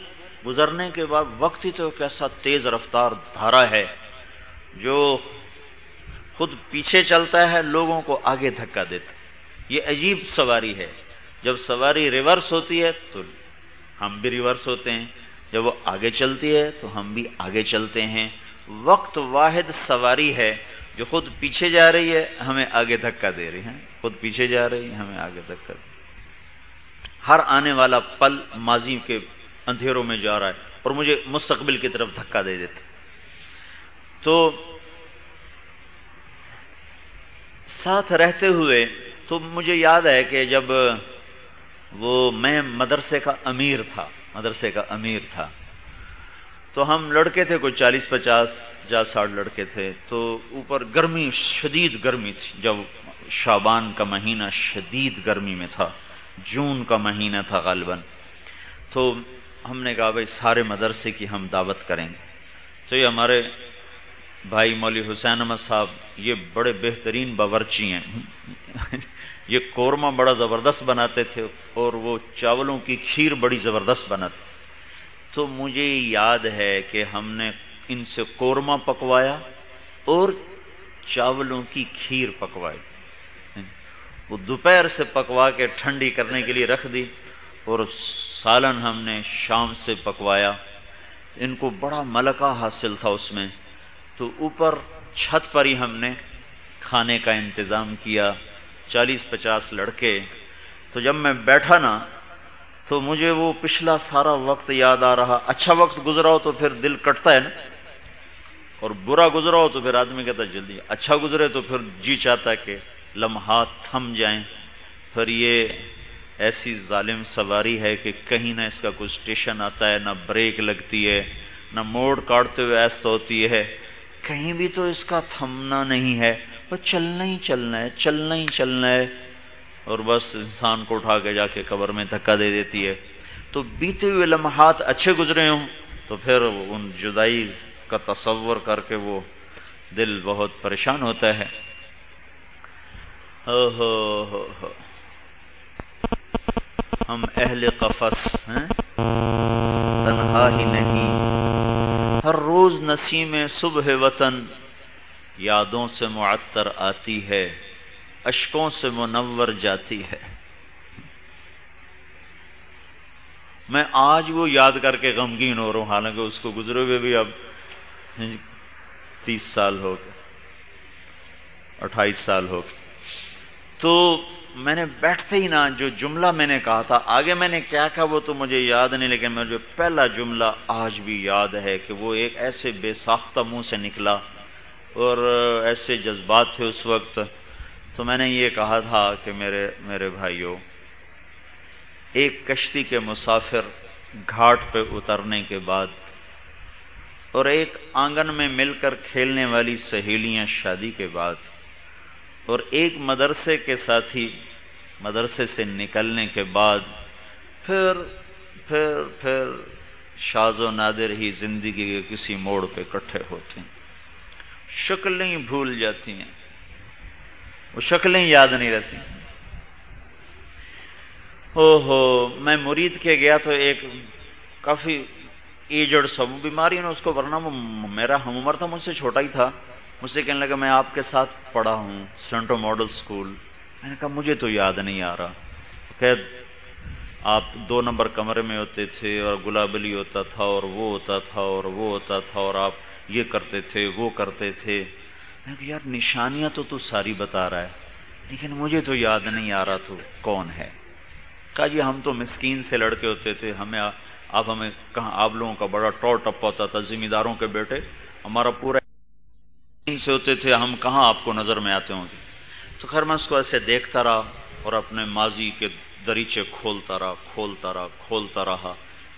گزرنے کے بعد وقت ہی تو کیسا تیز رفتار دھارا ہے جو خود پیچھے چلتا ہے، لوگوں کو آگے دھکا دیتا یہ عجیب سواری ہے۔ جب سواری ریورس ہوتی ہے تو ہم بھی ریورس ہوتے ہیں، جب وہ آگے چلتی ہے تو ہم بھی آگے چلتے ہیں۔ وقت واحد سواری ہے جو خود پیچھے جا رہی ہے، ہمیں آگے دھکا دے رہی ہے خود پیچھے جا رہی ہے ہمیں آگے دھکا دے ہر آنے والا پل ماضی کے اندھیروں میں جا رہا ہے اور مجھے مستقبل کی طرف دھکا دے دیتا۔ تو ساتھ رہتے ہوئے تو مجھے یاد ہے کہ جب وہ میں مدرسے کا امیر تھا، مدرسے کا امیر تھا۔ تو ہم لڑکے تھے، کوئی چالیس، پچاس پچاس ساٹھ لڑکے تھے۔ تو اوپر گرمی، شدید گرمی تھی۔ جب شابان کا مہینہ شدید گرمی میں تھا، جون کا مہینہ تھا غالباً۔ تو ہم نے کہا، بھائی، سارے مدرسے کی ہم دعوت کریں گے۔ تو یہ ہمارے بھائی مولی حسین احمد صاحب، یہ بڑے بہترین باورچی ہیں۔ یہ قورمہ بڑا زبردست بناتے تھے اور وہ چاولوں کی کھیر بڑی زبردست بناتے تو مجھے یاد ہے کہ ہم نے ان سے قورمہ پکوایا اور چاولوں کی کھیر پکوائی۔ وہ دوپہر سے پکوا کے ٹھنڈی کرنے کے لیے رکھ دی اور سالن ہم نے شام سے پکوایا۔ ان کو بڑا ملکہ حاصل تھا اس میں۔ تو اوپر چھت پر ہی ہم نے کھانے کا انتظام کیا۔ چالیس پچاس لڑکے، تو جب میں بیٹھا نا، تو مجھے وہ پچھلا سارا وقت یاد آ رہا۔ اچھا وقت گزرا ہو تو پھر دل کٹتا ہے نا۔ اور برا گزرا ہو تو پھر آدمی کہتا ہے جلدی۔ اچھا گزرے تو پھر جی چاہتا ہے کہ لمحات تھم جائیں۔ پھر یہ ایسی ظالم سواری ہے کہ کہیں نہ اس کا کوئی اسٹیشن آتا ہے، نہ بریک لگتی ہے، نہ موڑ کاٹتے ہوئے ایسا ہوتی ہے۔ کہیں بھی تو اس کا تھمنا نہیں ہے۔ بس چلنا ہی چلنا ہے، چلنا ہی چلنا ہے۔ اور بس انسان کو اٹھا کے جا کے قبر میں دھکا دے دیتی ہے۔ تو بیتے ہوئے لمحات اچھے گزرے ہوں تو پھر ان جدائی کا تصور کر کے وہ دل بہت پریشان ہوتا ہے۔ ہم اہل قفص ہیں۔ تنہا ہی نہیں۔ ہر روز نسیم صبح وطن یادوں سے معطر آتی ہے اشکوں سے منور جاتی ہے۔ میں آج وہ یاد کر کے غمگین ہو رہا ہوں، حالانکہ اس کو گزرے ہوئے بھی اب تیس سال ہو گئے، اٹھائیس سال ہو گئے۔ تو میں نے بیٹھتے ہی نا، جو جملہ میں نے کہا تھا، آگے میں نے کیا کہا وہ تو مجھے یاد نہیں، لیکن میں جو پہلا جملہ آج بھی یاد ہے کہ وہ ایک ایسے بے ساختہ منہ سے نکلا۔ اور ایسے جذبات تھے اس وقت، تو میں نے یہ کہا تھا کہ میرے میرے بھائیوں، ایک کشتی کے مسافر گھاٹ پہ اترنے کے بعد اور ایک آنگن میں مل کر کھیلنے والی سہیلیاں شادی کے بعد اور ایک مدرسے کے ساتھی مدرسے سے نکلنے کے بعد پھر پھر پھر شاز و نادر ہی زندگی کے کسی موڑ پہ کٹھے ہوتے ہیں۔ شکلیں بھول جاتی ہیں۔ وہ شکلیں یاد نہیں رہتی۔ او ہو میں مرید کے گیا تو ایک کافی ایجڈ سب بیماری نے اس کو ورنہ وہ میرا ہم عمر تھا، مجھ سے چھوٹا ہی تھا۔ مجھ سے کہنے لگا، میں آپ کے ساتھ پڑھا ہوں سینٹو ماڈل اسکول۔ میں نے کہا، مجھے تو یاد نہیں آ رہا۔ خیر، آپ دو نمبر کمرے میں ہوتے تھے اور گلابلی ہوتا تھا اور وہ ہوتا تھا اور وہ ہوتا تھا اور آپ یہ کرتے تھے، وہ کرتے تھے۔ میں کہا یار نشانیاں تو تو ساری بتا رہا ہے، لیکن مجھے تو یاد نہیں آ رہا تو کون ہے؟ کہا جی ہم تو مسکین سے لڑکے ہوتے تھے، ہمیں آپ ہمیں کہاں آپ لوگوں کا بڑا ٹور ٹپا ہوتا تھا ذمہ داروں کے بیٹے۔ ہمارا پورا سے ہوتے تھے، ہم کہاں آپ کو نظر میں آتے ہوں گے؟ تو خیر، میں اس کو ایسے دیکھتا رہا اور اپنے ماضی کے دریچے کھولتا رہا کھولتا رہا کھولتا رہا۔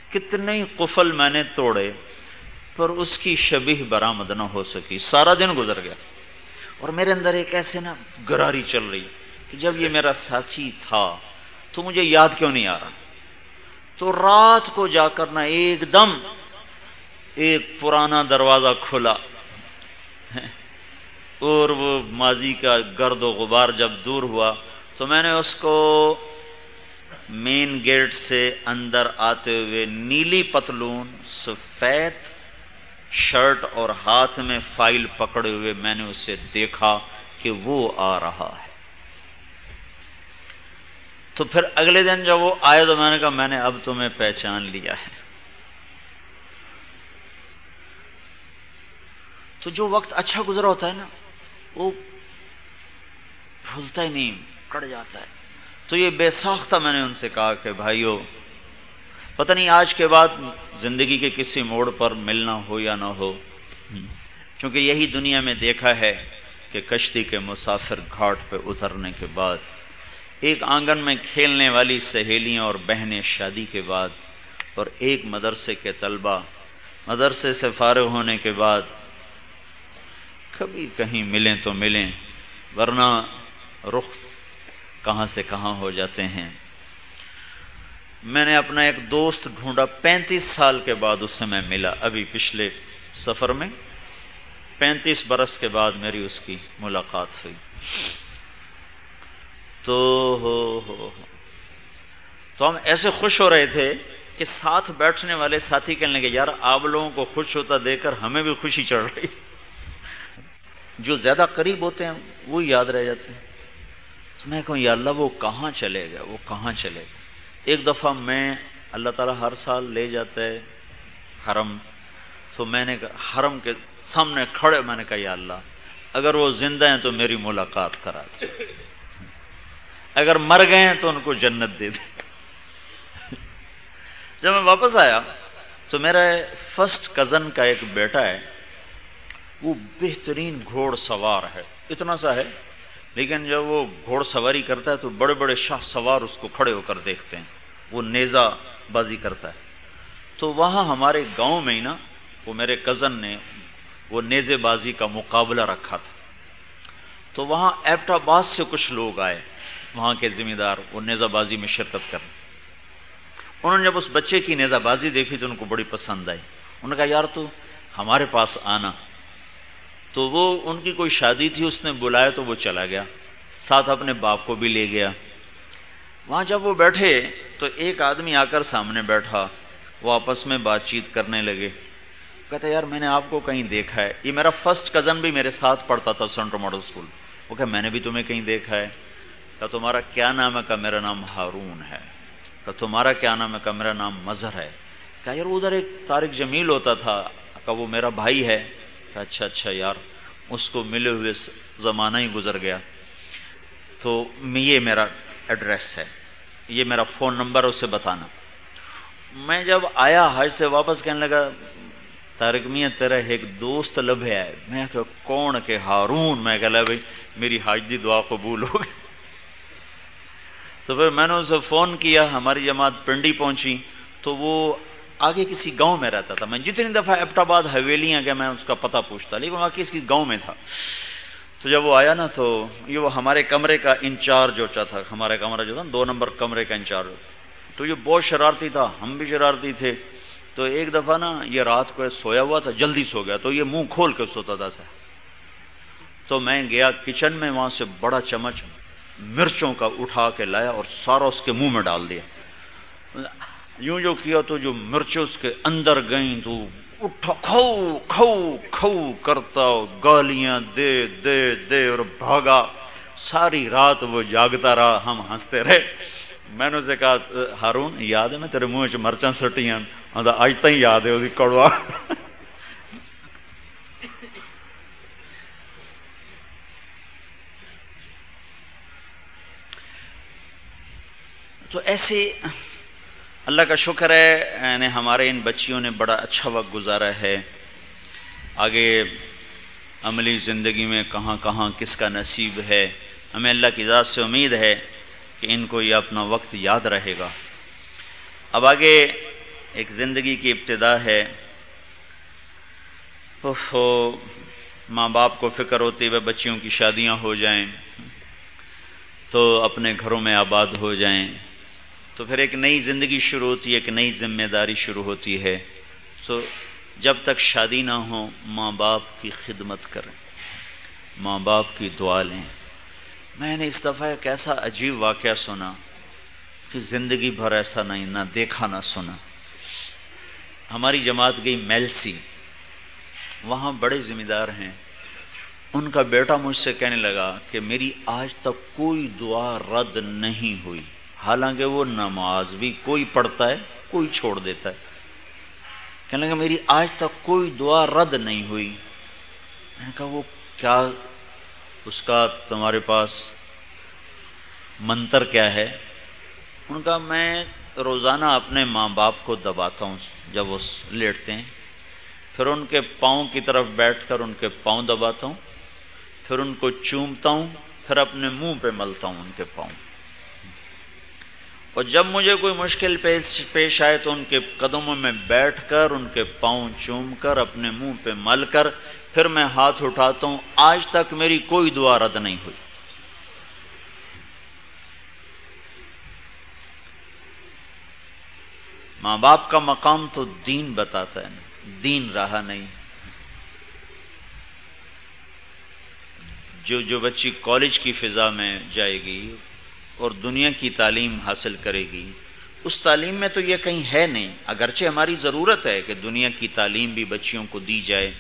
کتنے قفل میں نے توڑے پر اس کی شبیہ برآمد نہ ہو سکی۔ سارا دن گزر گیا۔ اور میرے اندر ایک ایسے نا گراری چل رہی کہ جب یہ میرا ساتھی تھا تو مجھے یاد کیوں نہیں آ رہا؟ تو رات کو جا کر نا ایک دم ایک پرانا دروازہ کھلا۔ اور وہ ماضی کا گرد و غبار جب دور ہوا تو میں نے اس کو مین گیٹ سے اندر آتے ہوئے نیلی پتلون، سفید شرٹ اور ہاتھ میں فائل پکڑے ہوئے میں نے اسے دیکھا کہ وہ آ رہا ہے۔ تو پھر اگلے دن جب وہ آئے تو میں نے کہا میں نے اب تمہیں پہچان لیا ہے۔ تو جو وقت اچھا گزرا ہوتا ہے نا، وہ بھولتا ہی نہیں کٹ جاتا ہے۔ تو یہ بے ساختہ میں نے ان سے کہا کہ بھائیو پتہ نہیں آج کے بعد زندگی کے کسی موڑ پر ملنا ہو یا نہ ہو۔ چونکہ یہی دنیا میں دیکھا ہے کہ کشتی کے مسافر گھاٹ پہ اترنے کے بعد، ایک آنگن میں کھیلنے والی سہیلیاں اور بہنیں شادی کے بعد، اور ایک مدرسے کے طلبہ مدرسے سے فارغ ہونے کے بعد، کبھی کہیں ملیں تو ملیں، ورنہ رخ کہاں سے کہاں ہو جاتے ہیں۔ میں نے اپنا ایک دوست ڈھونڈا، پینتیس سال کے بعد اس سے میں ملا، ابھی پچھلے سفر میں۔ پینتیس برس کے بعد میری اس کی ملاقات ہوئی۔ تو ہو ہو تو ہم ایسے خوش ہو رہے تھے کہ ساتھ بیٹھنے والے ساتھی کہنے لگے، یار آپ لوگوں کو خوش ہوتا دے کر ہمیں بھی خوشی چڑھ رہی۔ جو زیادہ قریب ہوتے ہیں وہ یاد رہ جاتے ہیں۔ تو میں کہوں، یا اللہ، وہ کہاں چلے گا وہ کہاں چلے گا ایک دفعہ میں اللہ تعالیٰ ہر سال لے جاتا ہے حرم، تو میں نے حرم کے سامنے کھڑے، میں نے کہا، یا اللہ، اگر وہ زندہ ہیں تو میری ملاقات کرا دے۔ اگر مر گئے ہیں تو ان کو جنت دے دے۔ جب میں واپس آیا، تو میرا فرسٹ کزن کا ایک بیٹا ہے، وہ بہترین گھوڑ سوار ہے۔ اتنا سا ہے، لیکن جب وہ گھوڑ سواری کرتا ہے تو بڑے بڑے شاہ سوار اس کو کھڑے ہو کر دیکھتے ہیں۔ وہ نیزہ بازی کرتا ہے۔ تو وہاں ہمارے گاؤں میں ہی نا، وہ میرے کزن نے وہ نیزے بازی کا مقابلہ رکھا تھا۔ تو وہاں ایپٹ آباد سے کچھ لوگ آئے، وہاں کے ذمہ دار وہ نیزہ بازی میں شرکت کرنے انہوں نے جب اس بچے کی نیزہ بازی دیکھی تو ان کو بڑی پسند آئی۔ انہوں نے کہا، یار تو ہمارے پاس آنا۔ تو وہ ان کی کوئی شادی تھی، اس نے بلایا تو وہ چلا گیا۔ ساتھ اپنے باپ کو بھی لے گیا۔ وہاں جب وہ بیٹھے تو ایک آدمی آ کر سامنے بیٹھا، وہ آپس میں بات چیت کرنے لگے۔ کہتا، یار، میں نے آپ کو کہیں دیکھا ہے۔ یہ میرا فرسٹ کزن بھی میرے ساتھ پڑھتا تھا سینٹر ماڈل اسکول وہ کہ میں نے بھی تمہیں کہیں دیکھا ہے۔ کہ تمہارا کیا نام ہے؟ کہ میرا نام ہارون ہے۔ کہ تمہارا کیا نام ہے؟ کہ میرا نام مظہر ہے۔ کہ یار ادھر ایک طارق جمیل ہوتا تھا۔ کہ وہ میرا بھائی ہے۔ کہ اچھا اچھا یار، اس کو ملے ہوئے زمانہ ہی گزر گیا۔ تو یہ میرا ایڈریس ہے۔ یہ میرا فون نمبر اسے بتانا۔ میں جب آیا حج سے واپس کہنے لگا طارق میاں، تیرا ایک دوست لبھے آئے۔ میں کہ کون کہ ہارون؟ میں کہ بھائی، میری حج دی دعا قبول ہو گئی۔ تو پھر میں نے اسے فون کیا، ہماری جماعت پنڈی پہنچی۔ تو وہ آگے کسی گاؤں میں رہتا تھا۔ میں جتنی دفعہ ایپٹ آباد حویلیاں گیا میں اس کا پتہ پوچھتا، لیکن وہاں کسی گاؤں میں تھا۔ تو جب وہ آیا نا تو یہ وہ ہمارے کمرے کا انچارج جو تھا ہمارا کمرہ جو تھا، دو نمبر کمرے کا انچارج۔ تو یہ بہت شرارتی تھا، ہم بھی شرارتی تھے۔ تو ایک دفعہ نا یہ رات کو سویا ہوا تھا، جلدی سو گیا۔ تو یہ منہ کھول کے سوتا تھا سر۔ تو میں گیا کچن میں، وہاں سے بڑا چمچ مرچوں کا اٹھا کے لایا اور سارا اس کے منہ میں ڈال دیا۔ یوں جو کیا تو جو مرچیں اس کے اندر گئیں تو اٹھا کھو کھو کھو کرتا گالیاں دے دے دے اور بھاگا۔ ساری رات وہ جاگتا رہا، ہم ہنستے رہے۔ میں نے اسے کہا، ہارون، یاد ہے میں تیرے منہ چ مرچاں سٹیاں؟ ہاں اج تھی یاد ہے، وہ کڑوا۔ تو ایسے اللہ کا شکر ہے یعنی ہمارے ان بچیوں نے بڑا اچھا وقت گزارا ہے۔ آگے عملی زندگی میں کہاں کہاں کس کا نصیب ہے، ہمیں اللہ کی ذات سے امید ہے کہ ان کو یہ اپنا وقت یاد رہے گا۔ اب آگے ایک زندگی کی ابتدا ہے۔ ماں باپ کو فکر ہوتی ہے بچیوں کی شادیاں ہو جائیں، تو اپنے گھروں میں آباد ہو جائیں۔ تو پھر ایک نئی زندگی شروع ہوتی ہے، ایک نئی ذمہ داری شروع ہوتی ہے۔ تو جب تک شادی نہ ہو، ماں باپ کی خدمت کریں، ماں باپ کی دعا لیں۔ میں نے اس دفعہ ایک ایسا عجیب واقعہ سنا کہ زندگی بھر ایسا نہیں نہ دیکھا، نہ سنا۔ ہماری جماعت گئی میلسی، وہاں بڑے ذمہ دار ہیں۔ ان کا بیٹا مجھ سے کہنے لگا کہ میری آج تک کوئی دعا رد نہیں ہوئی۔ حالانکہ وہ نماز بھی کوئی پڑھتا ہے، کوئی چھوڑ دیتا ہے۔ کہنے لگا، میری آج تک کوئی دعا رد نہیں ہوئی۔ میں نے کہا، وہ کیا، اس کا تمہارے پاس منتر کیا ہے؟ ان کا میں روزانہ اپنے ماں باپ کو دباتا ہوں جب وہ لیٹتے ہیں۔ پھر ان کے پاؤں کی طرف بیٹھ کر ان کے پاؤں دباتا ہوں۔ پھر ان کو چومتا ہوں۔ پھر اپنے منہ پہ ملتا ہوں ان کے پاؤں۔ اور جب مجھے کوئی مشکل پیش آئے تو ان کے قدموں میں بیٹھ کر، ان کے پاؤں چوم کر، اپنے منہ پہ مل کر، پھر میں ہاتھ اٹھاتا ہوں، آج تک میری کوئی دعا رد نہیں ہوئی۔ ماں باپ کا مقام تو دین بتاتا ہے نا دین رہا نہیں۔ جو جو بچی کالج کی فضا میں جائے گی اور دنیا کی تعلیم حاصل کرے گی۔ اس تعلیم میں تو یہ کہیں ہے نہیں۔ اگرچہ ہماری ضرورت ہے کہ دنیا کی تعلیم بھی بچیوں کو دی جائے،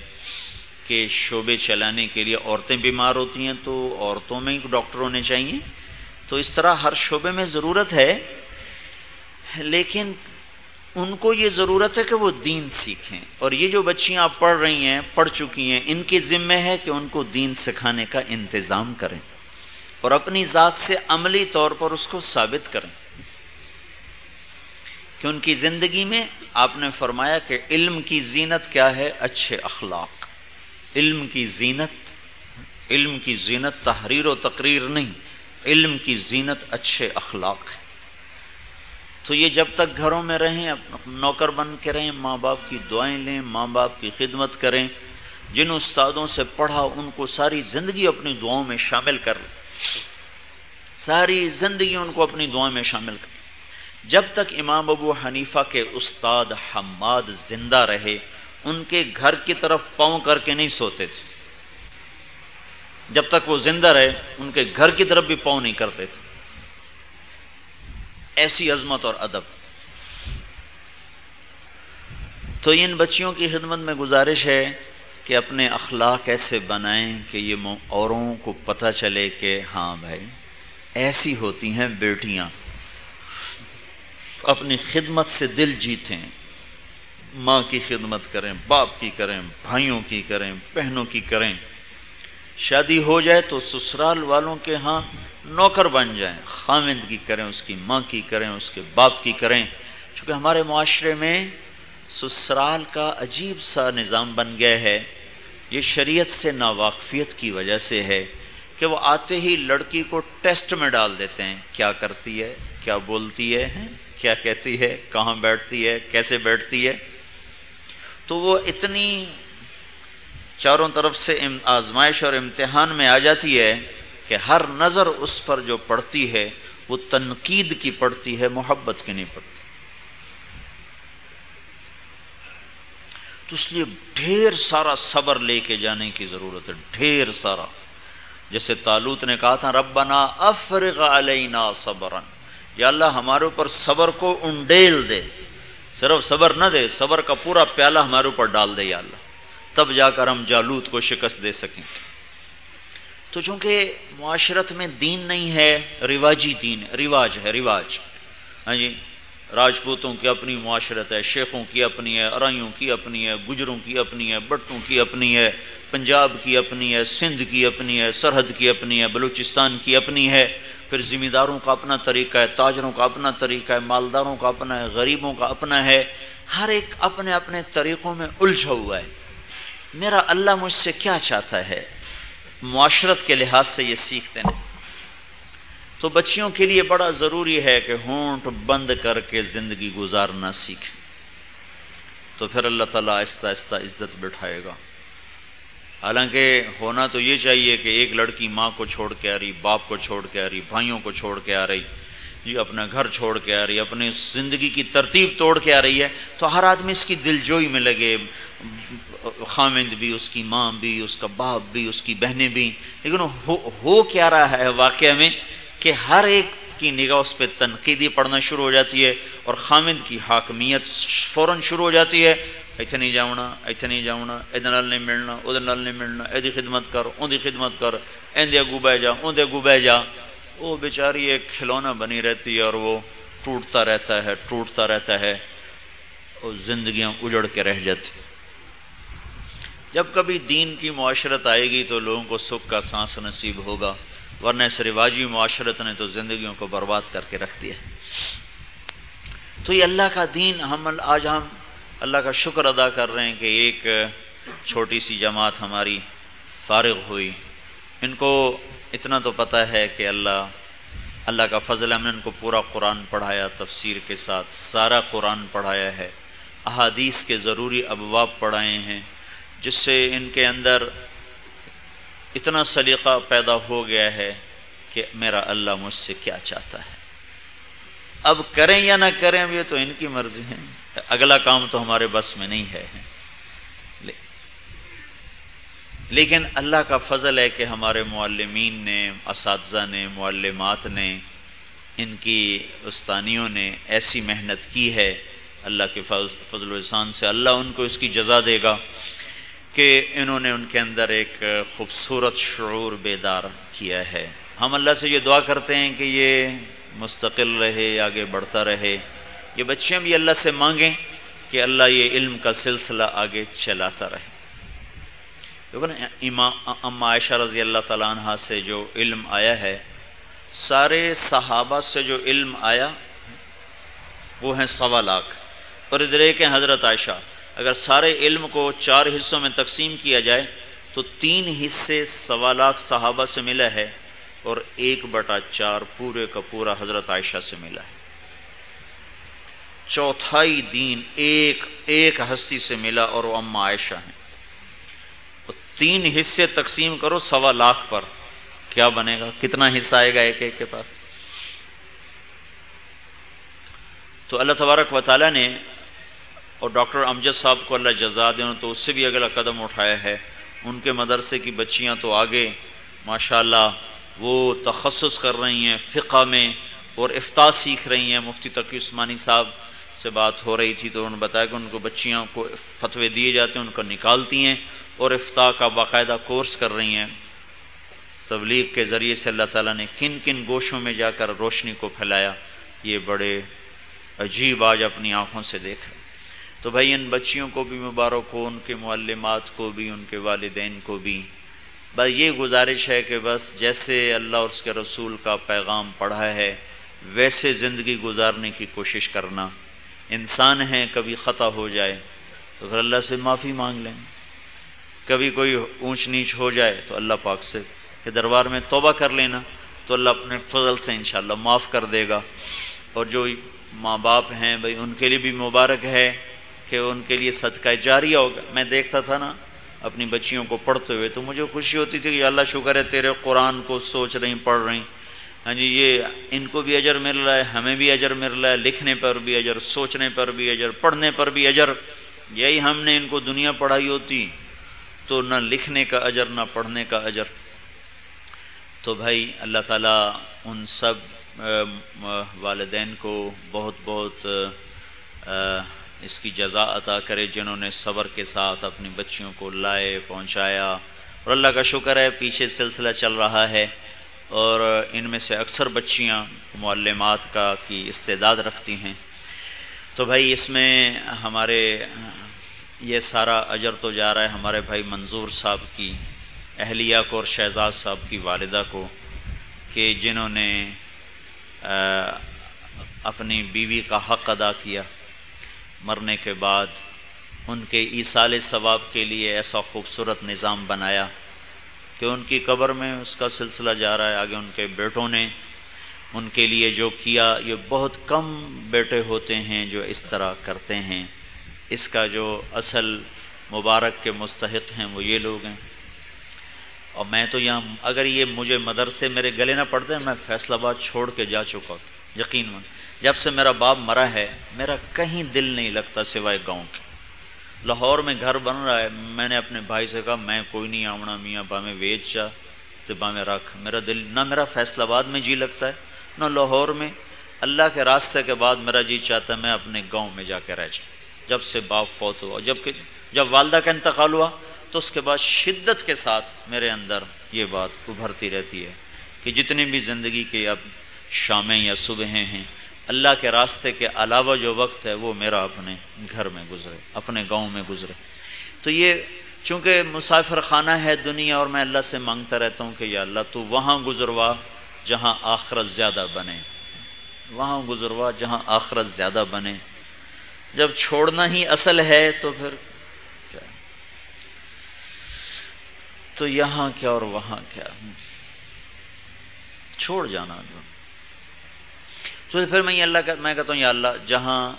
کہ شعبے چلانے کے لیے عورتیں بیمار ہوتی ہیں تو عورتوں میں ڈاکٹر ہونے چاہیے۔ تو اس طرح ہر شعبے میں ضرورت ہے، لیکن ان کو یہ ضرورت ہے کہ وہ دین سیکھیں۔ اور یہ جو بچیاں پڑھ رہی ہیں، پڑھ چکی ہیں، ان کے ذمہ ہے کہ ان کو دین سکھانے کا انتظام کریں۔ اور اپنی ذات سے عملی طور پر اس کو ثابت کریں۔ کہ ان کی زندگی میں آپ نے فرمایا کہ علم کی زینت کیا ہے؟ اچھے اخلاق۔ علم کی زینت، علم کی زینت تحریر و تقریر نہیں، علم کی زینت اچھے اخلاق ہے۔ تو یہ جب تک گھروں میں رہیں، نوکر بن کے رہیں، ماں باپ کی دعائیں لیں، ماں باپ کی خدمت کریں، جن استادوں سے پڑھا، ان کو ساری زندگی اپنی دعاؤں میں شامل کر لیں۔ ساری زندگی ان کو اپنی دعائیں میں شامل کر جب تک امام ابو حنیفہ کے استاد حماد زندہ رہے، ان کے گھر کی طرف پاؤں کر کے نہیں سوتے تھے۔ جب تک وہ زندہ رہے، ان کے گھر کی طرف بھی پاؤں نہیں کرتے تھے۔ ایسی عظمت اور ادب۔ تو ان بچیوں کی خدمت میں گزارش ہے کہ اپنے اخلاق ایسے بنائیں کہ یہ اوروں کو پتہ چلے کہ ہاں بھائی، ایسی ہوتی ہیں بیٹیاں۔ اپنی خدمت سے دل جیتیں۔ ماں کی خدمت کریں، باپ کی کریں، بھائیوں کی کریں، بہنوں کی کریں۔ شادی ہو جائے تو سسرال والوں کے ہاں نوکر بن جائیں۔ خامند کی کریں، اس کی ماں کی کریں، اس کے باپ کی کریں۔ چونکہ ہمارے معاشرے میں سسرال کا عجیب سا نظام بن گیا ہے۔ یہ شریعت سے ناواقفیت کی وجہ سے ہے کہ وہ آتے ہی لڑکی کو ٹیسٹ میں ڈال دیتے ہیں۔ کیا کرتی ہے؟ کیا بولتی ہے؟ کیا کہتی ہے؟ کہاں بیٹھتی ہے؟ کیسے بیٹھتی ہے؟ تو وہ اتنی چاروں طرف سے آزمائش اور امتحان میں آ جاتی ہے کہ ہر نظر اس پر جو پڑتی ہے وہ تنقید کی پڑتی ہے، محبت کی نہیں پڑتی۔ تو اس لیے ڈھیر سارا صبر لے کے جانے کی ضرورت ہے، ڈھیر سارا۔ جیسے تالوت نے کہا تھا، ربنا افرغ علینا صبرن۔ یا اللہ ہمارے اوپر صبر کو انڈیل دے۔ صرف صبر نہ دے، صبر کا پورا پیالہ ہمارے اوپر ڈال دے یا اللہ۔ تب جا کر ہم جالوت کو شکست دے سکیں۔ تو چونکہ معاشرت میں دین نہیں ہے، رواجی دین، رواج ہے، رواج۔ ہاں جی؟ راجپوتوں کی اپنی معاشرت ہے، شیخوں کی اپنی ہے، ارائیوں کی اپنی ہے، گجروں کی اپنی ہے، بٹوں کی اپنی ہے، پنجاب کی اپنی ہے، سندھ کی اپنی ہے، سرحد کی اپنی ہے، بلوچستان کی اپنی ہے۔ پھر ذمہ داروں کا اپنا طریقہ ہے، تاجروں کا اپنا طریقہ ہے، مالداروں کا اپنا ہے، غریبوں کا اپنا ہے۔ ہر ایک اپنے اپنے طریقوں میں الجھا ہوا ہے۔ میرا اللہ مجھ سے کیا چاہتا ہے؟ معاشرت کے لحاظ سے یہ سیکھتے ہیں۔ تو بچیوں کے لیے بڑا ضروری ہے کہ ہونٹ بند کر کے زندگی گزارنا سیکھیں۔ تو پھر اللہ تعالیٰ آہستہ آہستہ عزت بٹھائے گا۔ حالانکہ ہونا تو یہ چاہیے کہ ایک لڑکی ماں کو چھوڑ کے آ رہی، باپ کو چھوڑ کے آ رہی، بھائیوں کو چھوڑ کے آ رہی جی اپنا گھر چھوڑ کے آ رہی، اپنی زندگی کی ترتیب توڑ کے آ رہی ہے، تو ہر آدمی اس کی دل جوئی میں لگے۔ خامند بھی، اس کی ماں بھی، اس کا باپ بھی، اس کی بہنیں بھی۔ لیکن ہو ہو کیا رہا ہے واقعہ میں؟ کہ ہر ایک کی نگاہ اس پہ تنقیدی پڑھنا شروع ہو جاتی ہے اور خامند کی حاکمیت فوراً شروع ہو جاتی ہے۔ ایتھے نہیں جاؤنا ایتھے نہیں جاؤنا ادھر نال نہیں ملنا ادھر نال نہیں ملنا ایدی خدمت کر اون خدمت کر ایندے اگو بہ جا اون اگو بہ جا۔ وہ بیچاری ایک کھلونا بنی رہتی ہے اور وہ ٹوٹتا رہتا ہے، ٹوٹتا رہتا ہے۔ اور زندگیاں اجڑ کے رہ جاتی جب کبھی دین کی معاشرت آئے گی تو لوگوں کو سکھ کا سانس نصیب ہوگا۔ ورنہ اس رواجی معاشرت نے تو زندگیوں کو برباد کر کے رکھ دیا۔ تو یہ اللہ کا دین ہم آج ہم اللہ کا شکر ادا کر رہے ہیں کہ ایک چھوٹی سی جماعت ہماری فارغ ہوئی۔ ان کو اتنا تو پتہ ہے کہ اللہ اللہ کا فضل ہم نے ان کو پورا قرآن پڑھایا، تفسیر کے ساتھ سارا قرآن پڑھایا ہے۔ احادیث کے ضروری ابواب پڑھائے ہیں، جس سے ان کے اندر اتنا سلیقہ پیدا ہو گیا ہے کہ میرا اللہ مجھ سے کیا چاہتا ہے؟ اب کریں یا نہ کریں یہ تو ان کی مرضی ہے۔ اگلا کام تو ہمارے بس میں نہیں ہے۔ لیکن اللہ کا فضل ہے کہ ہمارے معلمین نے، اساتذہ نے، معلمات نے، ان کی استانیوں نے ایسی محنت کی ہے۔ اللہ کے فضل و احسان سے اللہ ان کو اس کی جزا دے گا۔ کہ انہوں نے ان کے اندر ایک خوبصورت شعور بیدار کیا ہے۔ ہم اللہ سے یہ دعا کرتے ہیں کہ یہ مستقل رہے، آگے بڑھتا رہے۔ یہ بچیاں بھی اللہ سے مانگیں کہ اللہ یہ علم کا سلسلہ آگے چلاتا رہے۔ دیکھو نا امام عائشہ رضی اللہ تعالیٰ عنہ سے جو علم آیا ہے، سارے صحابہ سے جو علم آیا، وہ ہیں سوا لاکھ۔ اور ادھر ایک ہیں حضرت عائشہ۔ اگر سارے علم کو چار حصوں میں تقسیم کیا جائے، تو تین حصے سوا لاکھ صحابہ سے ملا ہے اور ایک بٹا چار پورے کا پورا حضرت عائشہ سے ملا ہے۔ چوتھائی دین ایک ایک ہستی سے ملا اور وہ اما عائشہ ہیں۔ تین حصے تقسیم کرو سوا لاکھ پر۔ کیا بنے گا؟ کتنا حصہ آئے گا ایک ایک کے پاس؟ تو اللہ تبارک و تعالیٰ نے اور ڈاکٹر امجد صاحب کو اللہ جزا دیں تو اس سے بھی اگلا قدم اٹھایا ہے۔ ان کے مدرسے کی بچیاں تو آگے، ماشاءاللہ وہ تخصص کر رہی ہیں فقہ میں اور افتاح سیکھ رہی ہیں۔ مفتی تقی عثمانی صاحب سے بات ہو رہی تھی تو انہوں نے بتایا کہ ان کو بچیاں کو فتوے دیے جاتے ہیں، ان کو نکالتی ہیں اور افتاح کا باقاعدہ کورس کر رہی ہیں۔ تبلیغ کے ذریعے سے اللہ تعالیٰ نے کن کن گوشوں میں جا کر روشنی کو پھیلایا۔ یہ بڑے عجیب آج اپنی آنکھوں سے دیکھ رہے تو بھائی ان بچیوں کو بھی مبارک ہو، ان کے معلمات کو بھی، ان کے والدین کو بھی۔ بس یہ گزارش ہے کہ بس جیسے اللہ اور اس کے رسول کا پیغام پڑھا ہے، ویسے زندگی گزارنے کی کوشش کرنا۔ انسان ہیں کبھی خطا ہو جائے تو پھر اللہ سے معافی مانگ لیں۔ کبھی کوئی اونچ نیچ ہو جائے تو اللہ پاک سے کہ دربار میں توبہ کر لینا۔ تو اللہ اپنے فضل سے انشاءاللہ معاف کر دے گا۔ اور جو ماں باپ ہیں، بھائی ان کے لیے بھی مبارک ہے۔ کہ ان کے لیے صدقہ جاری ہوگا۔ میں دیکھتا تھا نا اپنی بچیوں کو پڑھتے ہوئے، تو مجھے خوشی ہوتی تھی کہ اللہ شکر ہے تیرے قرآن کو سوچ رہی، پڑھ رہی۔ ہاں جی یہ ان کو بھی اجر مل رہا ہے، ہمیں بھی اجر مل رہا ہے، لکھنے پر بھی اجر، سوچنے پر بھی اجر، پڑھنے پر بھی اجر۔ یہی ہم نے ان کو دنیا پڑھائی ہوتی، تو نہ لکھنے کا اجر، نہ پڑھنے کا اجر۔ تو بھائی، اللہ تعالیٰ ان سب والدین کو بہت بہت اس کی جزا عطا کرے جنہوں نے صبر کے ساتھ اپنی بچیوں کو لائے، پہنچایا۔ اور اللہ کا شکر ہے، پیچھے سلسلہ چل رہا ہے۔ اور ان میں سے اکثر بچیاں معلمات کا کی استعداد رکھتی ہیں۔ تو بھائی، اس میں ہمارے یہ سارا اجر تو جا رہا ہے ہمارے بھائی منظور صاحب کی، اہلیہ کو اور شہزاد صاحب کی والدہ کو، کہ جنہوں نے اپنی بیوی کا حق ادا کیا۔ مرنے کے بعد ان کے ایسال ثواب کے لیے ایسا خوبصورت نظام بنایا کہ ان کی قبر میں اس کا سلسلہ جا رہا ہے۔ آگے ان کے بیٹوں نے ان کے لیے جو کیا، یہ بہت کم بیٹے ہوتے ہیں جو اس طرح کرتے ہیں۔ اس کا جو اصل مبارک کے مستحق ہیں وہ یہ لوگ ہیں۔ اور میں تو یہاں، اگر یہ مجھے مدرسے میرے گلے نہ پڑتے، میں فیصلہ آباد چھوڑ کے جا چکا تھا یقین من جب سے میرا باپ مرا ہے، میرا کہیں دل نہیں لگتا سوائے گاؤں کے۔ لاہور میں گھر بن رہا ہے، میں نے اپنے بھائی سے کہا، میں کوئی نہیں آونا میاں با میں ویچ جا تو با میں رکھ۔ میرا دل، نہ میرا فیصلہ آباد میں جی لگتا ہے، نہ لاہور میں۔ اللہ کے راستے کے بعد میرا جی چاہتا ہے، میں اپنے گاؤں میں جا کے رہ جاؤں۔ جب سے باپ فوت ہوا، جبکہ، جب والدہ کا انتقال ہوا، تو اس کے بعد شدت کے ساتھ میرے اندر یہ بات ابھرتی رہتی ہے کہ جتنی بھی زندگی کے اب شامیں یا صبحیں ہیں اللہ کے راستے کے علاوہ جو وقت ہے وہ میرا اپنے گھر میں گزرے، اپنے گاؤں میں گزرے۔ تو یہ چونکہ مسافر خانہ ہے دنیا اور میں اللہ سے مانگتا رہتا ہوں کہ یا اللہ تو وہاں گزروا جہاں آخرت زیادہ بنے۔ وہاں گزروا جہاں آخرت زیادہ بنے۔ جب چھوڑنا ہی اصل ہے تو پھر کیا؟ تو یہاں کیا اور وہاں کیا؟ چھوڑ جانا۔ جو تو پھر میں یہ اللہ کا میں کہتا ہوں، یا اللہ، جہاں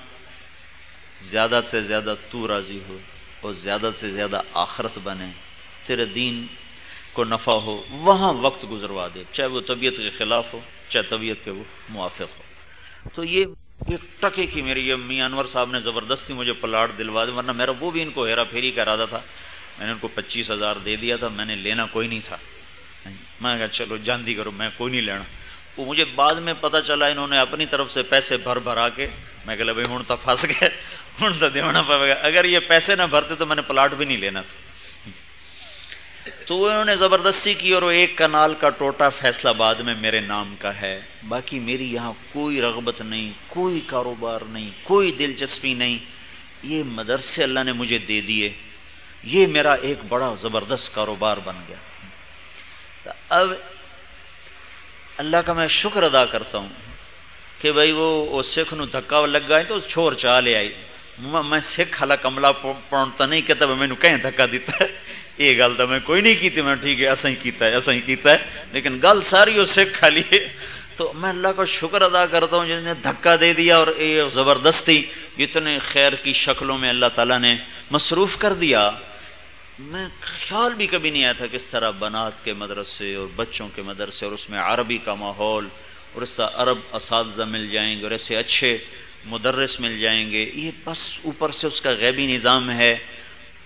زیادہ سے زیادہ تو راضی ہو اور زیادہ سے زیادہ آخرت بنے، تیرے دین کو نفع ہو، وہاں وقت گزروا دے، چاہے وہ طبیعت کے خلاف ہو، چاہے طبیعت کے وہ موافق ہو۔ تو یہ ایک ٹکے کی میری یہ میاں انور صاحب نے زبردستی مجھے پلاٹ دلوا دیا ورنہ میرا وہ بھی ان کو ہیرا پھیری کا ارادہ تھا۔ میں نے ان کو پچیس ہزار دے دیا تھا، میں نے لینا کوئی نہیں تھا۔ میں کہا، چلو جاندی کرو، میں کوئی نہیں لینا۔ وہ مجھے بعد میں پتہ چلا انہوں نے اپنی طرف سے پیسے بھر بھرا کے۔ میں کہ بھائی ہوں تو پھنس گئے۔ ہوں تو دیونا پڑے گا اگر یہ پیسے نہ بھرتے تو میں نے پلاٹ بھی نہیں لینا تھا۔ تو انہوں نے زبردستی کی اور وہ ایک کنال کا ٹوٹا فیصلہ بعد میں میرے نام کا ہے۔ باقی میری یہاں کوئی رغبت نہیں، کوئی کاروبار نہیں، کوئی دلچسپی نہیں۔ یہ مدرسے اللہ نے مجھے دے دیے۔ یہ میرا ایک بڑا زبردست کاروبار بن گیا۔ اب اللہ کا میں شکر ادا کرتا ہوں کہ بھائی وہ سکھ نو دھکا لگ گئے تو چھوڑ چاہ لے آئی۔ میں سکھ حالا کملا پڑھتا نہیں کہتا میں نے کہیں دھکا دیتا ہے۔ یہ گل تو میں کوئی نہیں کیتی، میں ٹھیک ہے، ایسا ہی کیتا ہے، ایسا ہی کیتا ہے۔ لیکن گل ساری وہ سکھ کھا لیے تو میں اللہ کا شکر ادا کرتا ہوں جس نے دھکا دے دیا اور یہ زبردستی اتنے خیر کی شکلوں میں اللہ تعالیٰ نے مصروف کر دیا۔ میں خیال بھی کبھی نہیں آیا تھا کس طرح بنات کے مدرسے اور بچوں کے مدرسے اور اس میں عربی کا ماحول اور اس طرح عرب اساتذہ مل جائیں گے اور ایسے اچھے مدرس مل جائیں گے، یہ بس اوپر سے اس کا غیبی نظام ہے۔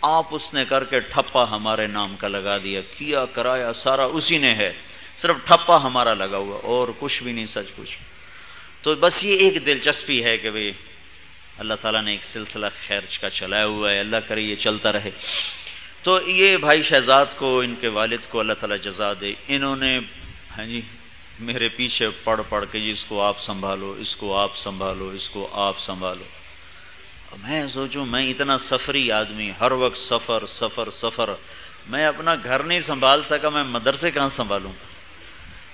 آپ اس نے کر کے ٹھپا ہمارے نام کا لگا دیا، کیا، کرایا، سارا اسی نے ہے۔ صرف ٹھپا ہمارا لگا ہوا، اور کچھ بھی نہیں، سچ کچھ۔ تو بس یہ ایک دلچسپی ہے کہ بھئی اللہ تعالیٰ نے ایک سلسلہ خیر کا چلایا ہوا ہے۔ اللہ کرے یہ چلتا رہے۔ تو یہ بھائی شہزاد کو، ان کے والد کو اللہ تعالیٰ جزا دے۔ انہوں نے ہاں جی میرے پیچھے پڑھ پڑھ کے جی اس کو آپ سنبھالو، اس کو آپ سنبھالو، اس کو آپ سنبھالو۔ میں سوچوں، میں اتنا سفری آدمی، ہر وقت سفر سفر سفر۔ میں اپنا گھر نہیں سنبھال سکا، میں مدرسے کہاں سنبھالوں؟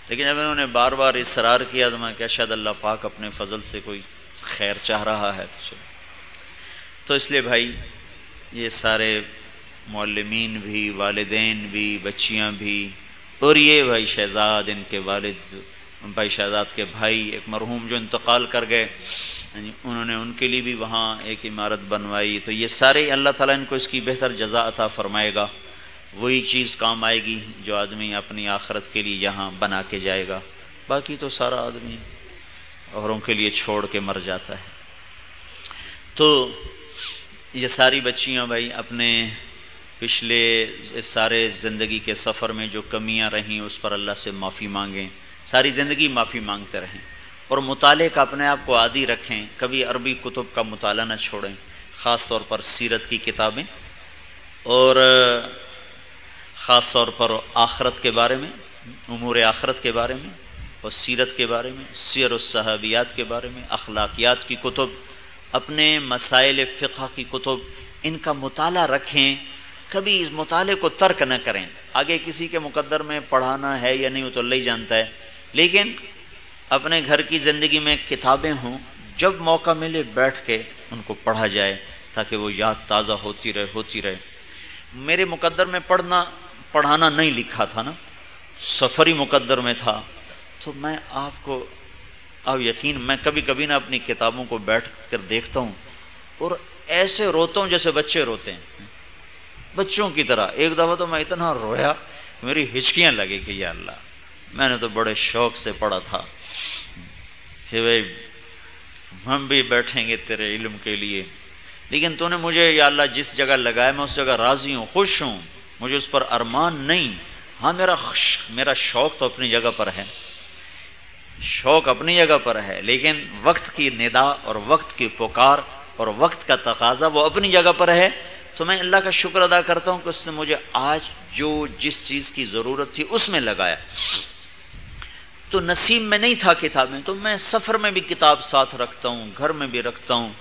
لیکن جب انہوں نے بار بار اصرار کیا تو میں کیا شاید اللہ پاک اپنے فضل سے کوئی خیر چاہ رہا ہے۔ تو چلو۔ تو اس لیے بھائی، یہ سارے معلمین بھی، والدین بھی، بچیاں بھی۔ اور یہ بھائی شہزاد، ان کے والد، بھائی شہزاد کے بھائی ایک مرحوم جو انتقال کر گئے یعنی انہوں نے ان کے لیے بھی وہاں ایک عمارت بنوائی۔ تو یہ سارے اللہ تعالیٰ ان کو اس کی بہتر جزا عطا فرمائے گا۔ وہی چیز کام آئے گی جو آدمی اپنی آخرت کے لیے یہاں بنا کے جائے گا۔ باقی تو سارا آدمی اوروں کے لیے چھوڑ کے مر جاتا ہے۔ تو یہ ساری بچیاں بھائی اپنے پچھلے اس سارے زندگی کے سفر میں جو کمیاں رہیں، اس پر اللہ سے معافی مانگیں۔ ساری زندگی معافی مانگتے رہیں۔ اور مطالعے کا اپنے آپ کو عادی رکھیں۔ کبھی عربی کتب کا مطالعہ نہ چھوڑیں۔ خاص طور پر سیرت کی کتابیں۔ اور، خاص طور پر آخرت کے بارے میں، امور آخرت کے بارے میں، اور سیرت کے بارے میں، سیر و صحابیات کے بارے میں، اخلاقیات کی کتب، اپنے مسائل فقہ کی کتب، ان کا مطالعہ رکھیں۔ کبھی اس مطالعے کو ترک نہ کریں۔ آگے کسی کے مقدر میں پڑھانا ہے یا نہیں وہ تو اللہ ہی جانتا ہے۔ لیکن اپنے گھر کی زندگی میں کتابیں ہوں، جب موقع ملے بیٹھ کے ان کو پڑھا جائے تاکہ وہ یاد تازہ ہوتی رہے ہوتی رہے۔ میرے مقدر میں پڑھنا، پڑھانا نہیں لکھا تھا نا، سفری مقدر میں تھا۔ تو میں آپ کو اب یقین، میں کبھی کبھی نہ اپنی کتابوں کو بیٹھ کر دیکھتا ہوں اور ایسے روتا ہوں جیسے بچے روتے ہیں۔ بچوں کی طرح۔ ایک دفعہ تو میں اتنا رویا، میری ہچکیاں لگے کہ یا اللہ، میں نے تو بڑے شوق سے پڑھا تھا کہ بھائی، ہم بھی بیٹھیں گے تیرے علم کے لیے۔ لیکن تو نے مجھے یا اللہ جس جگہ لگایا، میں اس جگہ راضی ہوں، خوش ہوں۔ مجھے اس پر ارمان نہیں۔ ہاں میرا میرا شوق تو اپنی جگہ پر ہے۔ شوق اپنی جگہ پر ہے، لیکن وقت کی ندا اور وقت کی پکار اور وقت کا تقاضا وہ اپنی جگہ پر ہے۔ تو میں اللہ کا شکر ادا کرتا ہوں کہ اس نے مجھے آج جو جس چیز کی ضرورت تھی اس میں لگایا۔ تو نصیب میں نہیں تھا کتابیں تو میں سفر میں بھی کتاب ساتھ رکھتا ہوں، گھر میں بھی رکھتا ہوں۔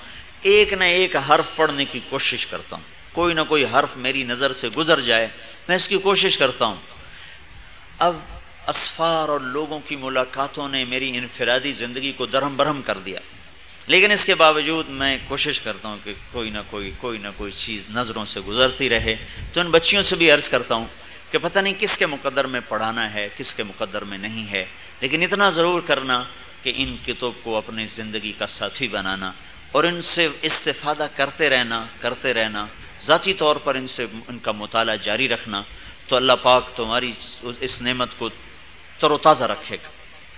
ایک نہ ایک حرف پڑھنے کی کوشش کرتا ہوں۔ کوئی نہ کوئی حرف میری نظر سے گزر جائے، میں اس کی کوشش کرتا ہوں۔ اب اسفار اور لوگوں کی ملاقاتوں نے میری انفرادی زندگی کو درہم برہم کر دیا۔ لیکن اس کے باوجود میں کوشش کرتا ہوں کہ کوئی نہ کوئی کوئی نہ کوئی چیز نظروں سے گزرتی رہے۔ تو ان بچیوں سے بھی عرض کرتا ہوں کہ پتہ نہیں کس کے مقدر میں پڑھانا ہے، کس کے مقدر میں نہیں ہے۔ لیکن اتنا ضرور کرنا کہ ان کتب کو اپنی زندگی کا ساتھی بنانا اور ان سے استفادہ کرتے رہنا کرتے رہنا، ذاتی طور پر ان سے ان کا مطالعہ جاری رکھنا تو اللہ پاک تمہاری اس نعمت کو تر و تازہ رکھے گا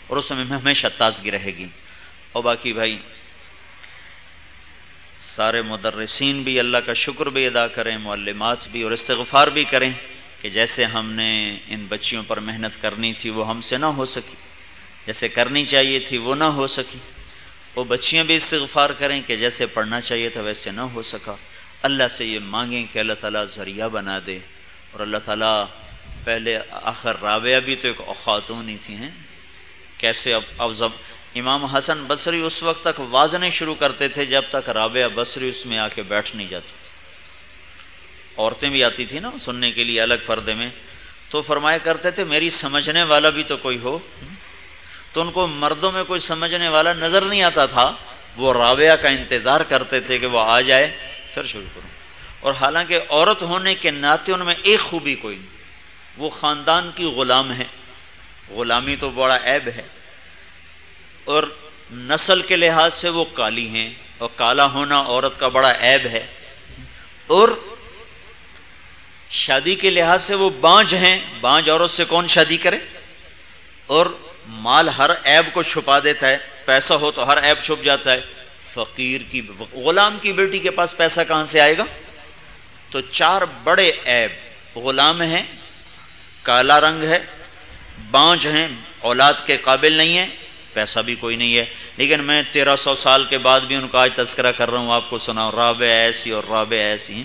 اور اس میں ہمیشہ تازگی رہے گی۔ اور باقی بھائی سارے مدرسین بھی اللہ کا شکر بھی ادا کریں، معلمات بھی اور استغفار بھی کریں کہ جیسے ہم نے ان بچیوں پر محنت کرنی تھی، وہ ہم سے نہ ہو سکی۔ جیسے کرنی چاہیے تھی، وہ نہ ہو سکی۔ وہ بچیاں بھی استغفار کریں کہ جیسے پڑھنا چاہیے تھا، ویسے نہ ہو سکا۔ اللہ سے یہ مانگیں کہ اللہ تعالیٰ ذریعہ بنا دے۔ اور اللہ تعالیٰ پہلے آخر رابعہ بھی تو ایک خاتون ہی تھی، ہیں؟ کیسے اب اب امام حسن بصری اس وقت تک وازنے شروع کرتے تھے جب تک رابعہ بصری اس میں آ کے بیٹھ نہیں جاتی تھی۔ عورتیں بھی آتی تھیں نا سننے کے لیے الگ پردے میں۔ تو فرمایا کرتے تھے، میری سمجھنے والا بھی تو کوئی ہو۔ تو ان کو مردوں میں کوئی سمجھنے والا نظر نہیں آتا تھا۔ وہ رابعہ کا انتظار کرتے تھے کہ وہ آ جائے، پھر شروع کروں اور حالانکہ عورت ہونے کے ناطے ان میں ایک خوبی کوئی نہیں۔ وہ خاندان کی غلام ہے۔ غلامی تو بڑا عیب ہے۔ اور نسل کے لحاظ سے وہ کالی ہیں اور کالا ہونا عورت کا بڑا عیب ہے اور شادی کے لحاظ سے وہ بانج ہیں بانج عورت سے کون شادی کرے اور مال ہر عیب کو چھپا دیتا ہے پیسہ ہو تو ہر عیب چھپ جاتا ہے فقیر کی غلام کی بیٹی کے پاس پیسہ کہاں سے آئے گا تو چار بڑے عیب غلام ہیں، کالا رنگ ہے، بانج ہیں، اولاد کے قابل نہیں ہے پیسہ بھی کوئی نہیں ہے۔ لیکن میں تیرہ سو سال کے بعد بھی ان کا آج تذکرہ کر رہا ہوں، آپ کو سنا رابع ایسی اور رابع ایسی ہیں۔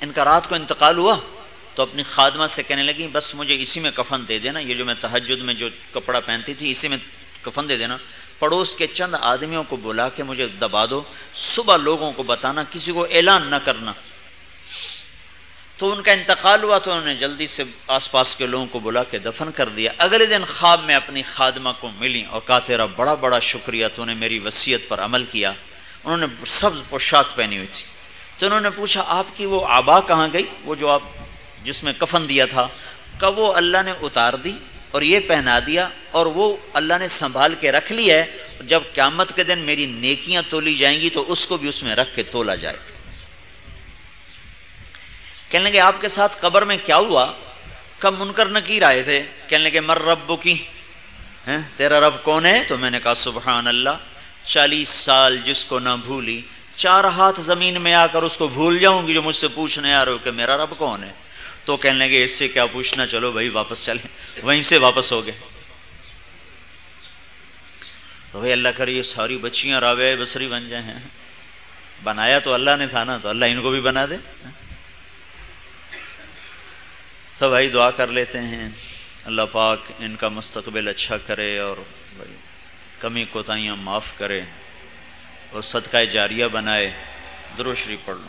ان کا رات کو انتقال ہوا تو اپنی خادمہ سے کہنے لگی، بس مجھے اسی میں کفن دے دینا، یہ جو میں تحجد میں جو کپڑا پہنتی تھی، اسی میں کفن دے دینا۔ پڑوس کے چند آدمیوں کو بلا کے مجھے دبا دو، صبح لوگوں کو بتانا، کسی کو اعلان نہ کرنا۔ تو ان کا انتقال ہوا تو انہوں نے جلدی سے آس پاس کے لوگوں کو بلا کے دفن کر دیا۔ اگلے دن خواب میں اپنی خادمہ کو ملی اور کہا، تیرا بڑا بڑا شکریہ، تو نے میری وصیت پر عمل کیا۔ انہوں نے سبز پوشاک پہنی ہوئی تھی۔ تو انہوں نے پوچھا، آپ کی وہ آبا کہاں گئی؟ وہ جو آپ جس میں کفن دیا تھا، کہ وہ اللہ نے اتار دی اور یہ پہنا دیا اور وہ اللہ نے سنبھال کے رکھ لی ہے، جب قیامت کے دن میری نیکیاں تولی جائیں گی تو اس کو بھی اس میں رکھ کے تولا جائے۔ کہنے لگے، آپ کے ساتھ قبر میں کیا ہوا؟ کب منکر نکیر آئے تھے؟ کہنے لگے، مر رب کی تیرا رب کون ہے؟ تو میں نے کہا سبحان اللہ چالیس سال جس کو نہ بھولی، چار ہاتھ زمین میں آ کر اس کو بھول جاؤں گی جو مجھ سے پوچھنے آ رہے ہو کہ میرا رب کون ہے؟ تو کہنے لگے، اس سے کیا پوچھنا؟ چلو بھائی، واپس چلیں۔ وہیں سے واپس ہو گئے۔ تو بھائی، اللہ کر یہ ساری بچیاں راوے بسری بن جائیں۔ بنایا تو اللہ نے تھا نا، تو اللہ ان کو بھی بنا دے۔ سب بھائی دعا کر لیتے ہیں۔ اللہ پاک ان کا مستقبل اچھا کرے اور بھائی کمی کوتاہیاں معاف کرے اور صدقہ جاریہ بنائے۔ درو شریف پڑھ لوں۔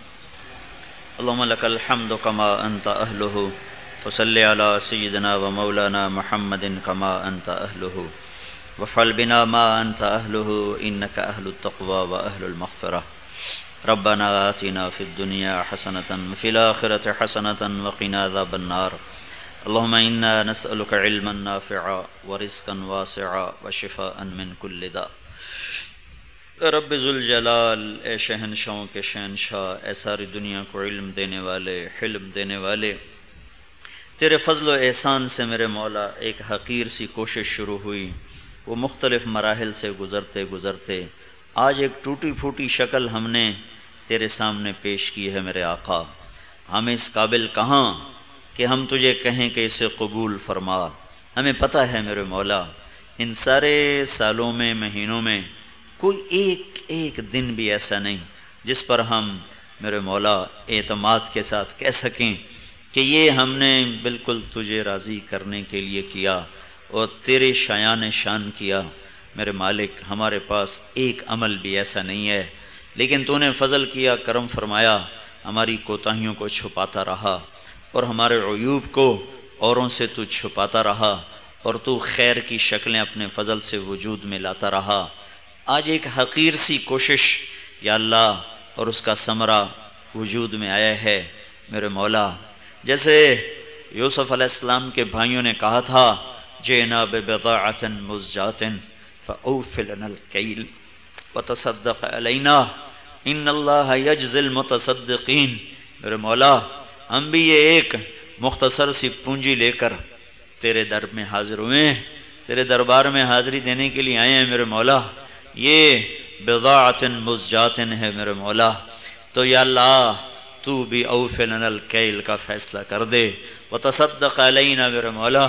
اللہم لک الحمد کما انت اہلہ۔ وصلی علی سیدنا و مولانا محمد کما انت اہلہ۔ وفعل بنا ما انت اہلہ۔ انکا اہل التقوى و اہل المغفرہ۔ ربنا آتنا في الدنيا حسنة وفي الآخرة حسنة وقنا عذاب النار. اللهم إنا نسألك علما نافعا ورزقا واسعا وشفاء من كل داء. رب ذوالجلال اے شہنشاہوں کے شہنشاہ، اے ساری دنیا کو علم دینے والے، حلم دینے والے، تیرے فضل و احسان سے میرے مولا ایک حقیر سی کوشش شروع ہوئی، وہ مختلف مراحل سے گزرتے گزرتے، آج ایک ٹوٹی پھوٹی شکل ہم نے تیرے سامنے پیش کی ہے میرے آقا۔ ہم اس قابل کہاں کہ ہم تجھے کہیں کہ اسے قبول فرما۔ ہمیں پتہ ہے میرے مولا، ان سارے سالوں میں، مہینوں میں کوئی ایک ایک دن بھی ایسا نہیں جس پر ہم میرے مولا اعتماد کے ساتھ کہہ سکیں کہ یہ ہم نے بالکل تجھے راضی کرنے کے لیے کیا اور تیرے شایان شان کیا۔ میرے مالک، ہمارے پاس ایک عمل بھی ایسا نہیں ہے۔ لیکن تو نے فضل کیا، کرم فرمایا، ہماری کوتاہیوں کو چھپاتا رہا اور ہمارے عیوب کو اوروں سے تو چھپاتا رہا اور تو خیر کی شکلیں اپنے فضل سے وجود میں لاتا رہا۔ آج ایک حقیر سی کوشش یا اللہ اور اس کا ثمرہ وجود میں آیا ہے۔ میرے مولا، جیسے یوسف علیہ السلام کے بھائیوں نے کہا تھا جینا بضاعتن مزجاتن فاوفلن الکیل۔ وتصدق علینا. ان اللہ یجز المتصدقین. میرے مولا، ہم بھی یہ ایک مختصر سی پونجی لے کر تیرے در میں حاضر ہوئے ہیں، تیرے دربار میں حاضری دینے کے لیے آئے ہیں میرے مولا. یہ بضاعت مزجات ہے میرے مولا. تو یا اللہ، تو بھی اوف الکیل کا فیصلہ کر دے. و علینا میرے مولا.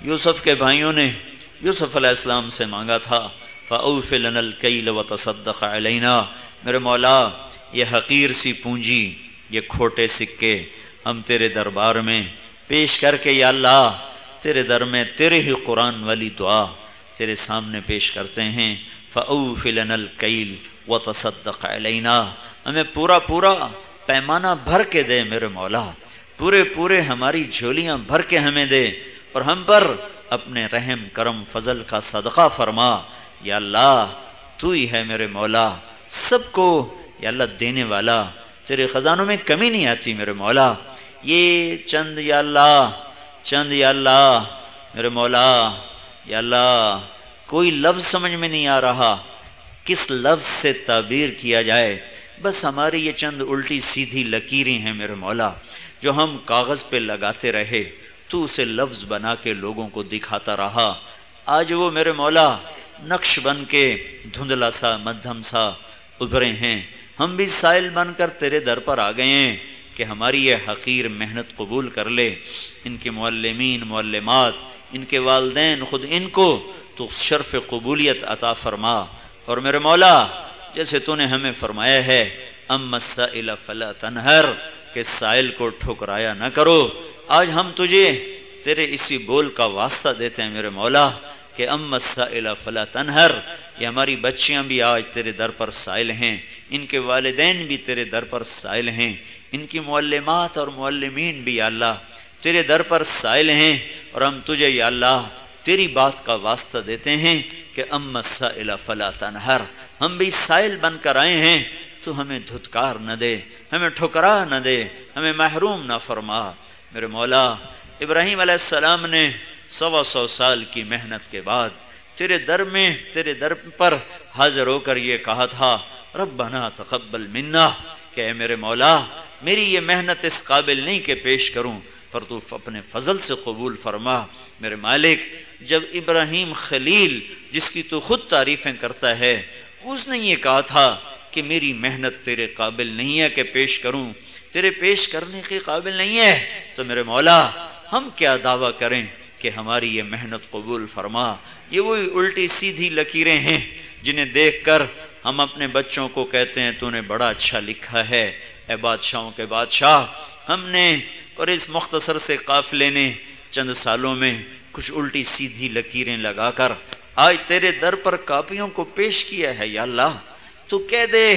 یوسف کے بھائیوں نے یوسف علیہ السلام سے مانگا تھا فعوف الکیل و تصدق علینا میرے مولا، یہ حقیر سی پونجی، یہ کھوٹے سکے ہم تیرے دربار میں۔ پیش کر کے یا اللہ، تیرے در میں تیرے ہی قرآن والی دعا تیرے سامنے پیش کرتے ہیں۔ فعوف الکیل و تصدق علینا ہمیں پورا پورا پیمانہ بھر کے دے میرے مولا۔ پورے پورے ہماری جھولیاں بھر کے ہمیں دے۔ اور ہم پر اپنے رحم، کرم، فضل کا صدقہ فرما۔ یا اللہ، تو ہی ہے میرے مولا، سب کو یا اللہ دینے والا، تیرے خزانوں میں کمی نہیں آتی میرے مولا۔ یہ چند یا اللہ، چند یا اللہ، میرے مولا، یا اللہ، کوئی لفظ سمجھ میں نہیں آ رہا۔ کس لفظ سے تعبیر کیا جائے؟ بس ہماری یہ چند الٹی سیدھی لکیریں ہیں میرے مولا، جو ہم کاغذ پہ لگاتے رہے۔ تو اسے لفظ بنا کے لوگوں کو دکھاتا رہا۔ آج وہ میرے مولا نقش بن کے دھندلا سا، مدھم سا ابھرے ہیں۔ ہم بھی سائل بن کر تیرے در پر آ گئے ہیں کہ ہماری یہ حقیر محنت قبول کر لے۔ ان کے معلمین، معلمات، ان کے والدین، خود ان کو تو شرف قبولیت عطا فرما۔ اور میرے مولا، جیسے تو نے ہمیں فرمایا ہے ام السائل فلا تنہر، کہ سائل کو ٹھکرایا نہ کرو۔ آج ہم تجھے تیرے اسی بول کا واسطہ دیتے ہیں میرے مولا۔ کہ ام السائل فلا تنہر، یہ ہماری بچیاں بھی آج تیرے در پر سائل ہیں، ان کے والدین بھی تیرے در پر سائل ہیں، ان کی معلمات اور معلمین بھی یا اللہ تیرے در پر سائل ہیں، اور ہم تجھے یا اللہ تیری بات کا واسطہ دیتے ہیں کہ ام السائل فلا تنہر، ہم بھی سائل بن کر آئے ہیں، تو ہمیں دھتکار نہ دے، ہمیں ٹھکرا نہ دے، ہمیں محروم نہ فرما۔ میرے مولا، ابراہیم علیہ السلام نے سوا سو سال کی محنت کے بعد تیرے در میں، تیرے در پر حاضر ہو کر یہ کہا تھا، ربنا تقبل منا۔ کہ اے میرے مولا، میری یہ محنت اس قابل نہیں کہ پیش کروں، پر تو اپنے فضل سے قبول فرما۔ میرے مالک، جب ابراہیم خلیل، جس کی تو خود تعریفیں کرتا ہے، اس نے یہ کہا تھا کہ میری محنت تیرے قابل نہیں ہے کہ پیش کروں۔ تیرے پیش کرنے کے قابل نہیں ہے۔ تو میرے مولا، ہم کیا دعویٰ کریں؟ کہ ہماری یہ محنت قبول فرما، یہ وہی الٹی سیدھی لکیریں ہیں جنہیں دیکھ کر ہم اپنے بچوں کو کہتے ہیں تو نے بڑا اچھا لکھا ہے، اے بادشاہوں کے بادشاہ۔ ہم نے اور اس مختصر سے قافلے نے چند سالوں میں کچھ الٹی سیدھی لکیریں لگا کر آج تیرے در پر کاپیوں کو پیش کیا ہے، یا اللہ۔ تو کہہ دے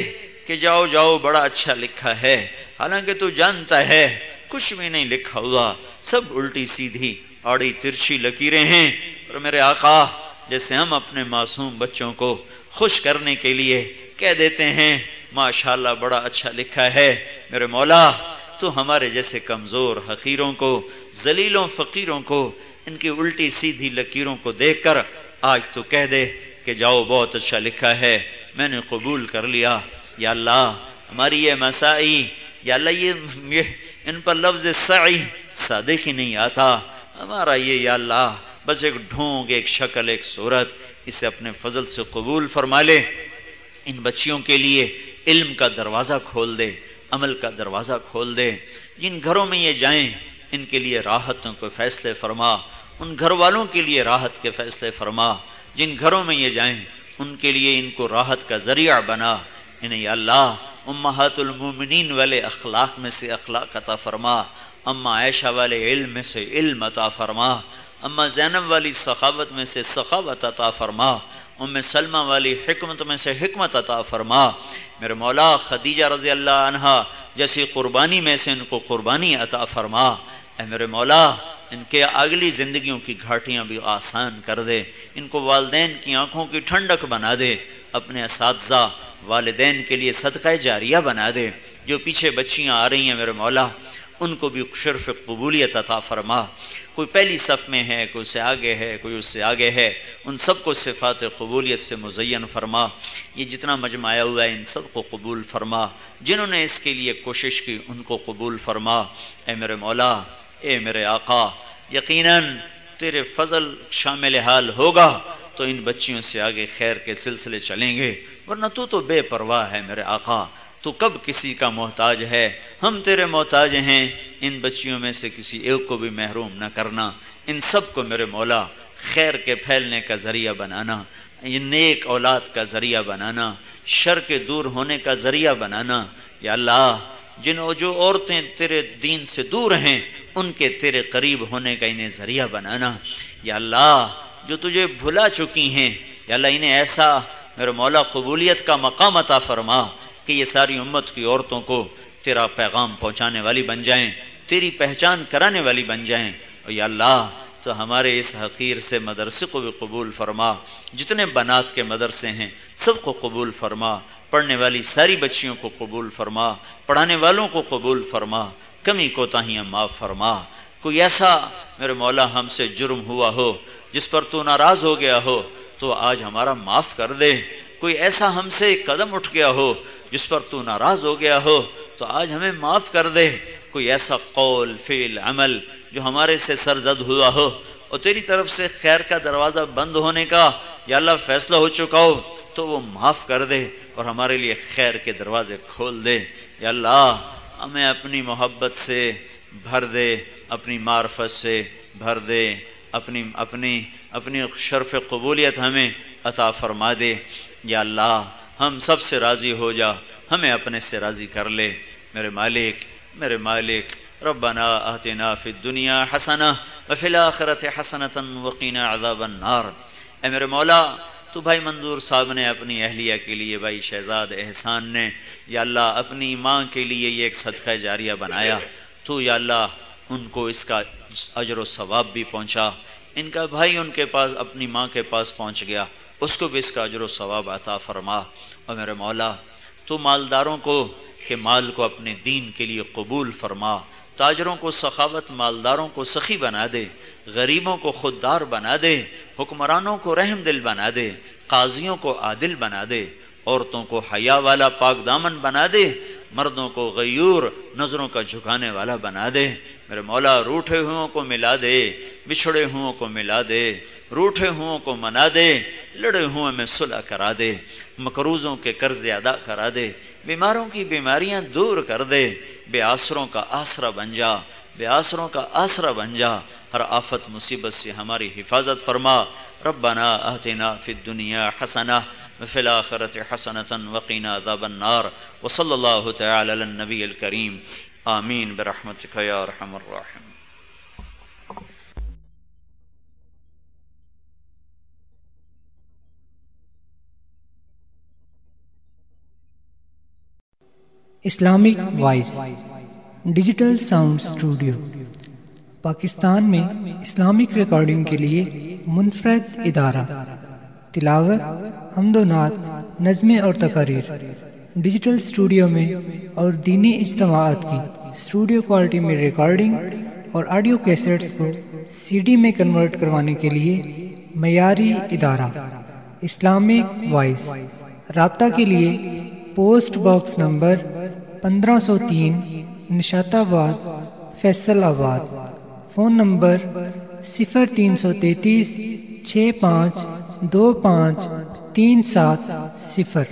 کہ جاؤ جاؤ، بڑا اچھا لکھا ہے۔ حالانکہ تو جانتا ہے، کچھ بھی نہیں لکھا ہوا۔ سب الٹی سیدھی آڑی ترچھی لکیریں ہیں۔ اور میرے آقا، جیسے ہم اپنے معصوم بچوں کو خوش کرنے کے لیے کہہ دیتے ہیں، ماشاءاللہ بڑا اچھا لکھا ہے۔ میرے مولا، تو ہمارے جیسے کمزور حقیروں کو، ذلیلوں فقیروں کو، ان کی الٹی سیدھی لکیروں کو دیکھ کر آج تو کہہ دے کہ جاؤ، بہت اچھا لکھا ہے۔ میں نے قبول کر لیا۔ یا اللہ، ہماری یہ مسائی، یا اللہ، یہ ان پر لفظ سعی صادق ہی نہیں آتا۔ ہمارا یہ یا اللہ، بس ایک ڈھونگ، ایک شکل، ایک صورت، اسے اپنے فضل سے قبول فرما لے۔ ان بچیوں کے لیے علم کا دروازہ کھول دے، عمل کا دروازہ کھول دے۔ جن گھروں میں یہ جائیں، ان کے لیے راحتوں کو فیصلے فرما۔ ان گھر والوں کے لیے راحت کے فیصلے فرما۔ جن گھروں میں یہ جائیں، ان کے لیے ان کو راحت کا ذریعہ بنا۔ انہیں اللہ امہات المومنین والے اخلاق میں سے اخلاق عطا فرما، اما عائشہ والے علم میں سے علم عطا فرما، اما زینب والی سخاوت میں سے سخاوت عطا فرما، ام سلمہ والی حکمت میں سے حکمت عطا فرما۔ میرے مولا خدیجہ رضی اللہ عنہ جیسی قربانی میں سے ان کو قربانی عطا فرما۔ اے میرے مولا، ان کے اگلی زندگیوں کی گھاٹیاں بھی آسان کر دے، ان کو والدین کی آنکھوں کی ٹھنڈک بنا دے، اپنے اساتذہ والدین کے لیے صدقہ جاریہ بنا دے۔ جو پیچھے بچیاں آ رہی ہیں میرے مولا، ان کو بھی شرف قبولیت عطا فرما۔ کوئی پہلی صف میں ہے، کوئی اس سے آگے ہے، کوئی اس سے آگے ہے۔ ان سب کو صفات قبولیت سے مزین فرما۔ یہ جتنا مجمع ہوا ہے، ان سب کو قبول فرما۔ جنہوں نے اس کے لیے کوشش کی، ان کو قبول فرما۔ اے میرے مولا، اے میرے آقا، یقیناً تیرے فضل شامل حال ہوگا تو ان بچیوں سے آگے خیر کے سلسلے چلیں گے۔ ورنہ تو تو بے پرواہ ہے میرے آقا، تو کب کسی کا محتاج ہے؟ ہم تیرے محتاج ہیں، ان بچیوں میں سے کسی ایک کو بھی محروم نہ کرنا۔ ان سب کو میرے مولا، خیر کے پھیلنے کا ذریعہ بنانا۔ نیک اولاد کا ذریعہ بنانا۔ شر کے دور ہونے کا ذریعہ بنانا۔ یا اللہ، جن جو عورتیں تیرے دین سے دور ہیں، ان کے تیرے قریب ہونے کا انہیں ذریعہ بنانا۔ یا اللہ، جو تجھے بھلا چکی ہیں، یا اللہ، انہیں ایسا میرے مولا قبولیت کا مقام عطا فرما کہ یہ ساری امت کی عورتوں کو تیرا پیغام پہنچانے والی بن جائیں، تیری پہچان کرانے والی بن جائیں۔ اور یا اللہ، تو ہمارے اس حقیر سے مدرسے کو بھی قبول فرما۔ جتنے بنات کے مدرسے ہیں، سب کو قبول فرما۔ پڑھنے والی ساری بچیوں کو قبول فرما۔ پڑھانے والوں کو قبول فرما۔ کمی کوتاہیاں معاف فرما۔ کوئی ایسا میرے مولا ہم سے جرم ہوا ہو، جس پر تو ناراض ہو گیا ہو تو آج ہمارا معاف کر دے۔ کوئی ایسا ہم سے قدم اٹھ گیا ہو جس پر تو ناراض ہو گیا ہو تو آج ہمیں معاف کر دے۔ کوئی ایسا قول، فعل، عمل جو ہمارے سے سرزد ہوا ہو اور تیری طرف سے خیر کا دروازہ بند ہونے کا یا اللہ فیصلہ ہو چکا ہو تو وہ معاف کر دے اور ہمارے لیے خیر کے دروازے کھول دے۔ یا اللہ، ہمیں اپنی محبت سے بھر دے، اپنی معرفت سے بھر دے۔ اپنی اپنی اپنی شرف قبولیت ہمیں عطا فرما دے۔ یا اللہ، ہم سب سے راضی ہو جا، ہمیں اپنے سے راضی کر لے۔ میرے مالک میرے مالک، ربنا آتنا فی الدنیا حسنہ وفی الاخرت حسنتا وقینا عذاب النار۔ اے میرے مولا، تو بھائی منظور صاحب نے اپنی اہلیہ کے لیے، بھائی شہزاد احسان نے، یا اللہ، اپنی ماں کے لیے یہ ایک صدقہ جاریہ بنایا۔ تو یا اللہ ان کو اس کا اجر و ثواب بھی پہنچا۔ ان کا بھائی ان کے پاس، اپنی ماں کے پاس پہنچ گیا۔ اس کو بھی اس کا اجر و ثواب عطا فرما۔ اور میرے مولا، تو مالداروں کو کہ مال کو اپنے دین کے لیے قبول فرما۔ تاجروں کو سخاوت، مالداروں کو سخی بنا دے۔ غریبوں کو خوددار بنا دے۔ حکمرانوں کو رحم دل بنا دے۔ قاضیوں کو عادل بنا دے۔ عورتوں کو حیا والا پاک دامن بنا دے۔ مردوں کو غیور، نظروں کا جھکانے والا بنا دے۔ میرے مولا روٹھے ہوں کو ملا دے بچھڑے ہوں کو ملا دے، روٹھے ہوں کو منا دے، لڑے ہوئے میں صلح کرا دے، مقروضوں کے قرض ادا کرا دے، بیماروں کی بیماریاں دور کر دے، بے آسروں کا آسرا بن جا، بے آسروں کا آسرا بن جا، ہر آفت مصیبت سے ہماری حفاظت فرما، ربنا آتنا فی الدنیا حسنہ، وفی الاخرت حسنتا وقینا عذاب النار وصل اللہ تعالی النبی الکریم۔ آمین برحمتک یا رحم الرحم Islamic voice, digital sound studio Pakistan میں اسلامک ریکارڈنگ کے لیے منفرد ادارہ۔ تلاوت، حمد و نعت، نظمیں اور تقاریر۔ ڈیجیٹل اسٹوڈیو میں اور دینی اجتماعات کی اسٹوڈیو کوالٹی میں ریکارڈنگ اور آڈیو کیسٹس کو سی ڈی میں کنورٹ کروانے کے لیے معیاری ادارہ، اسلامک وائس، رابطہ کے لیے پوسٹ باکس نمبر پندرہ سو تین نشات آباد، فیصل آباد، فون نمبر صفر تین سو تینتیس، چھ پانچ، دو پانچ، تین سات، صفر۔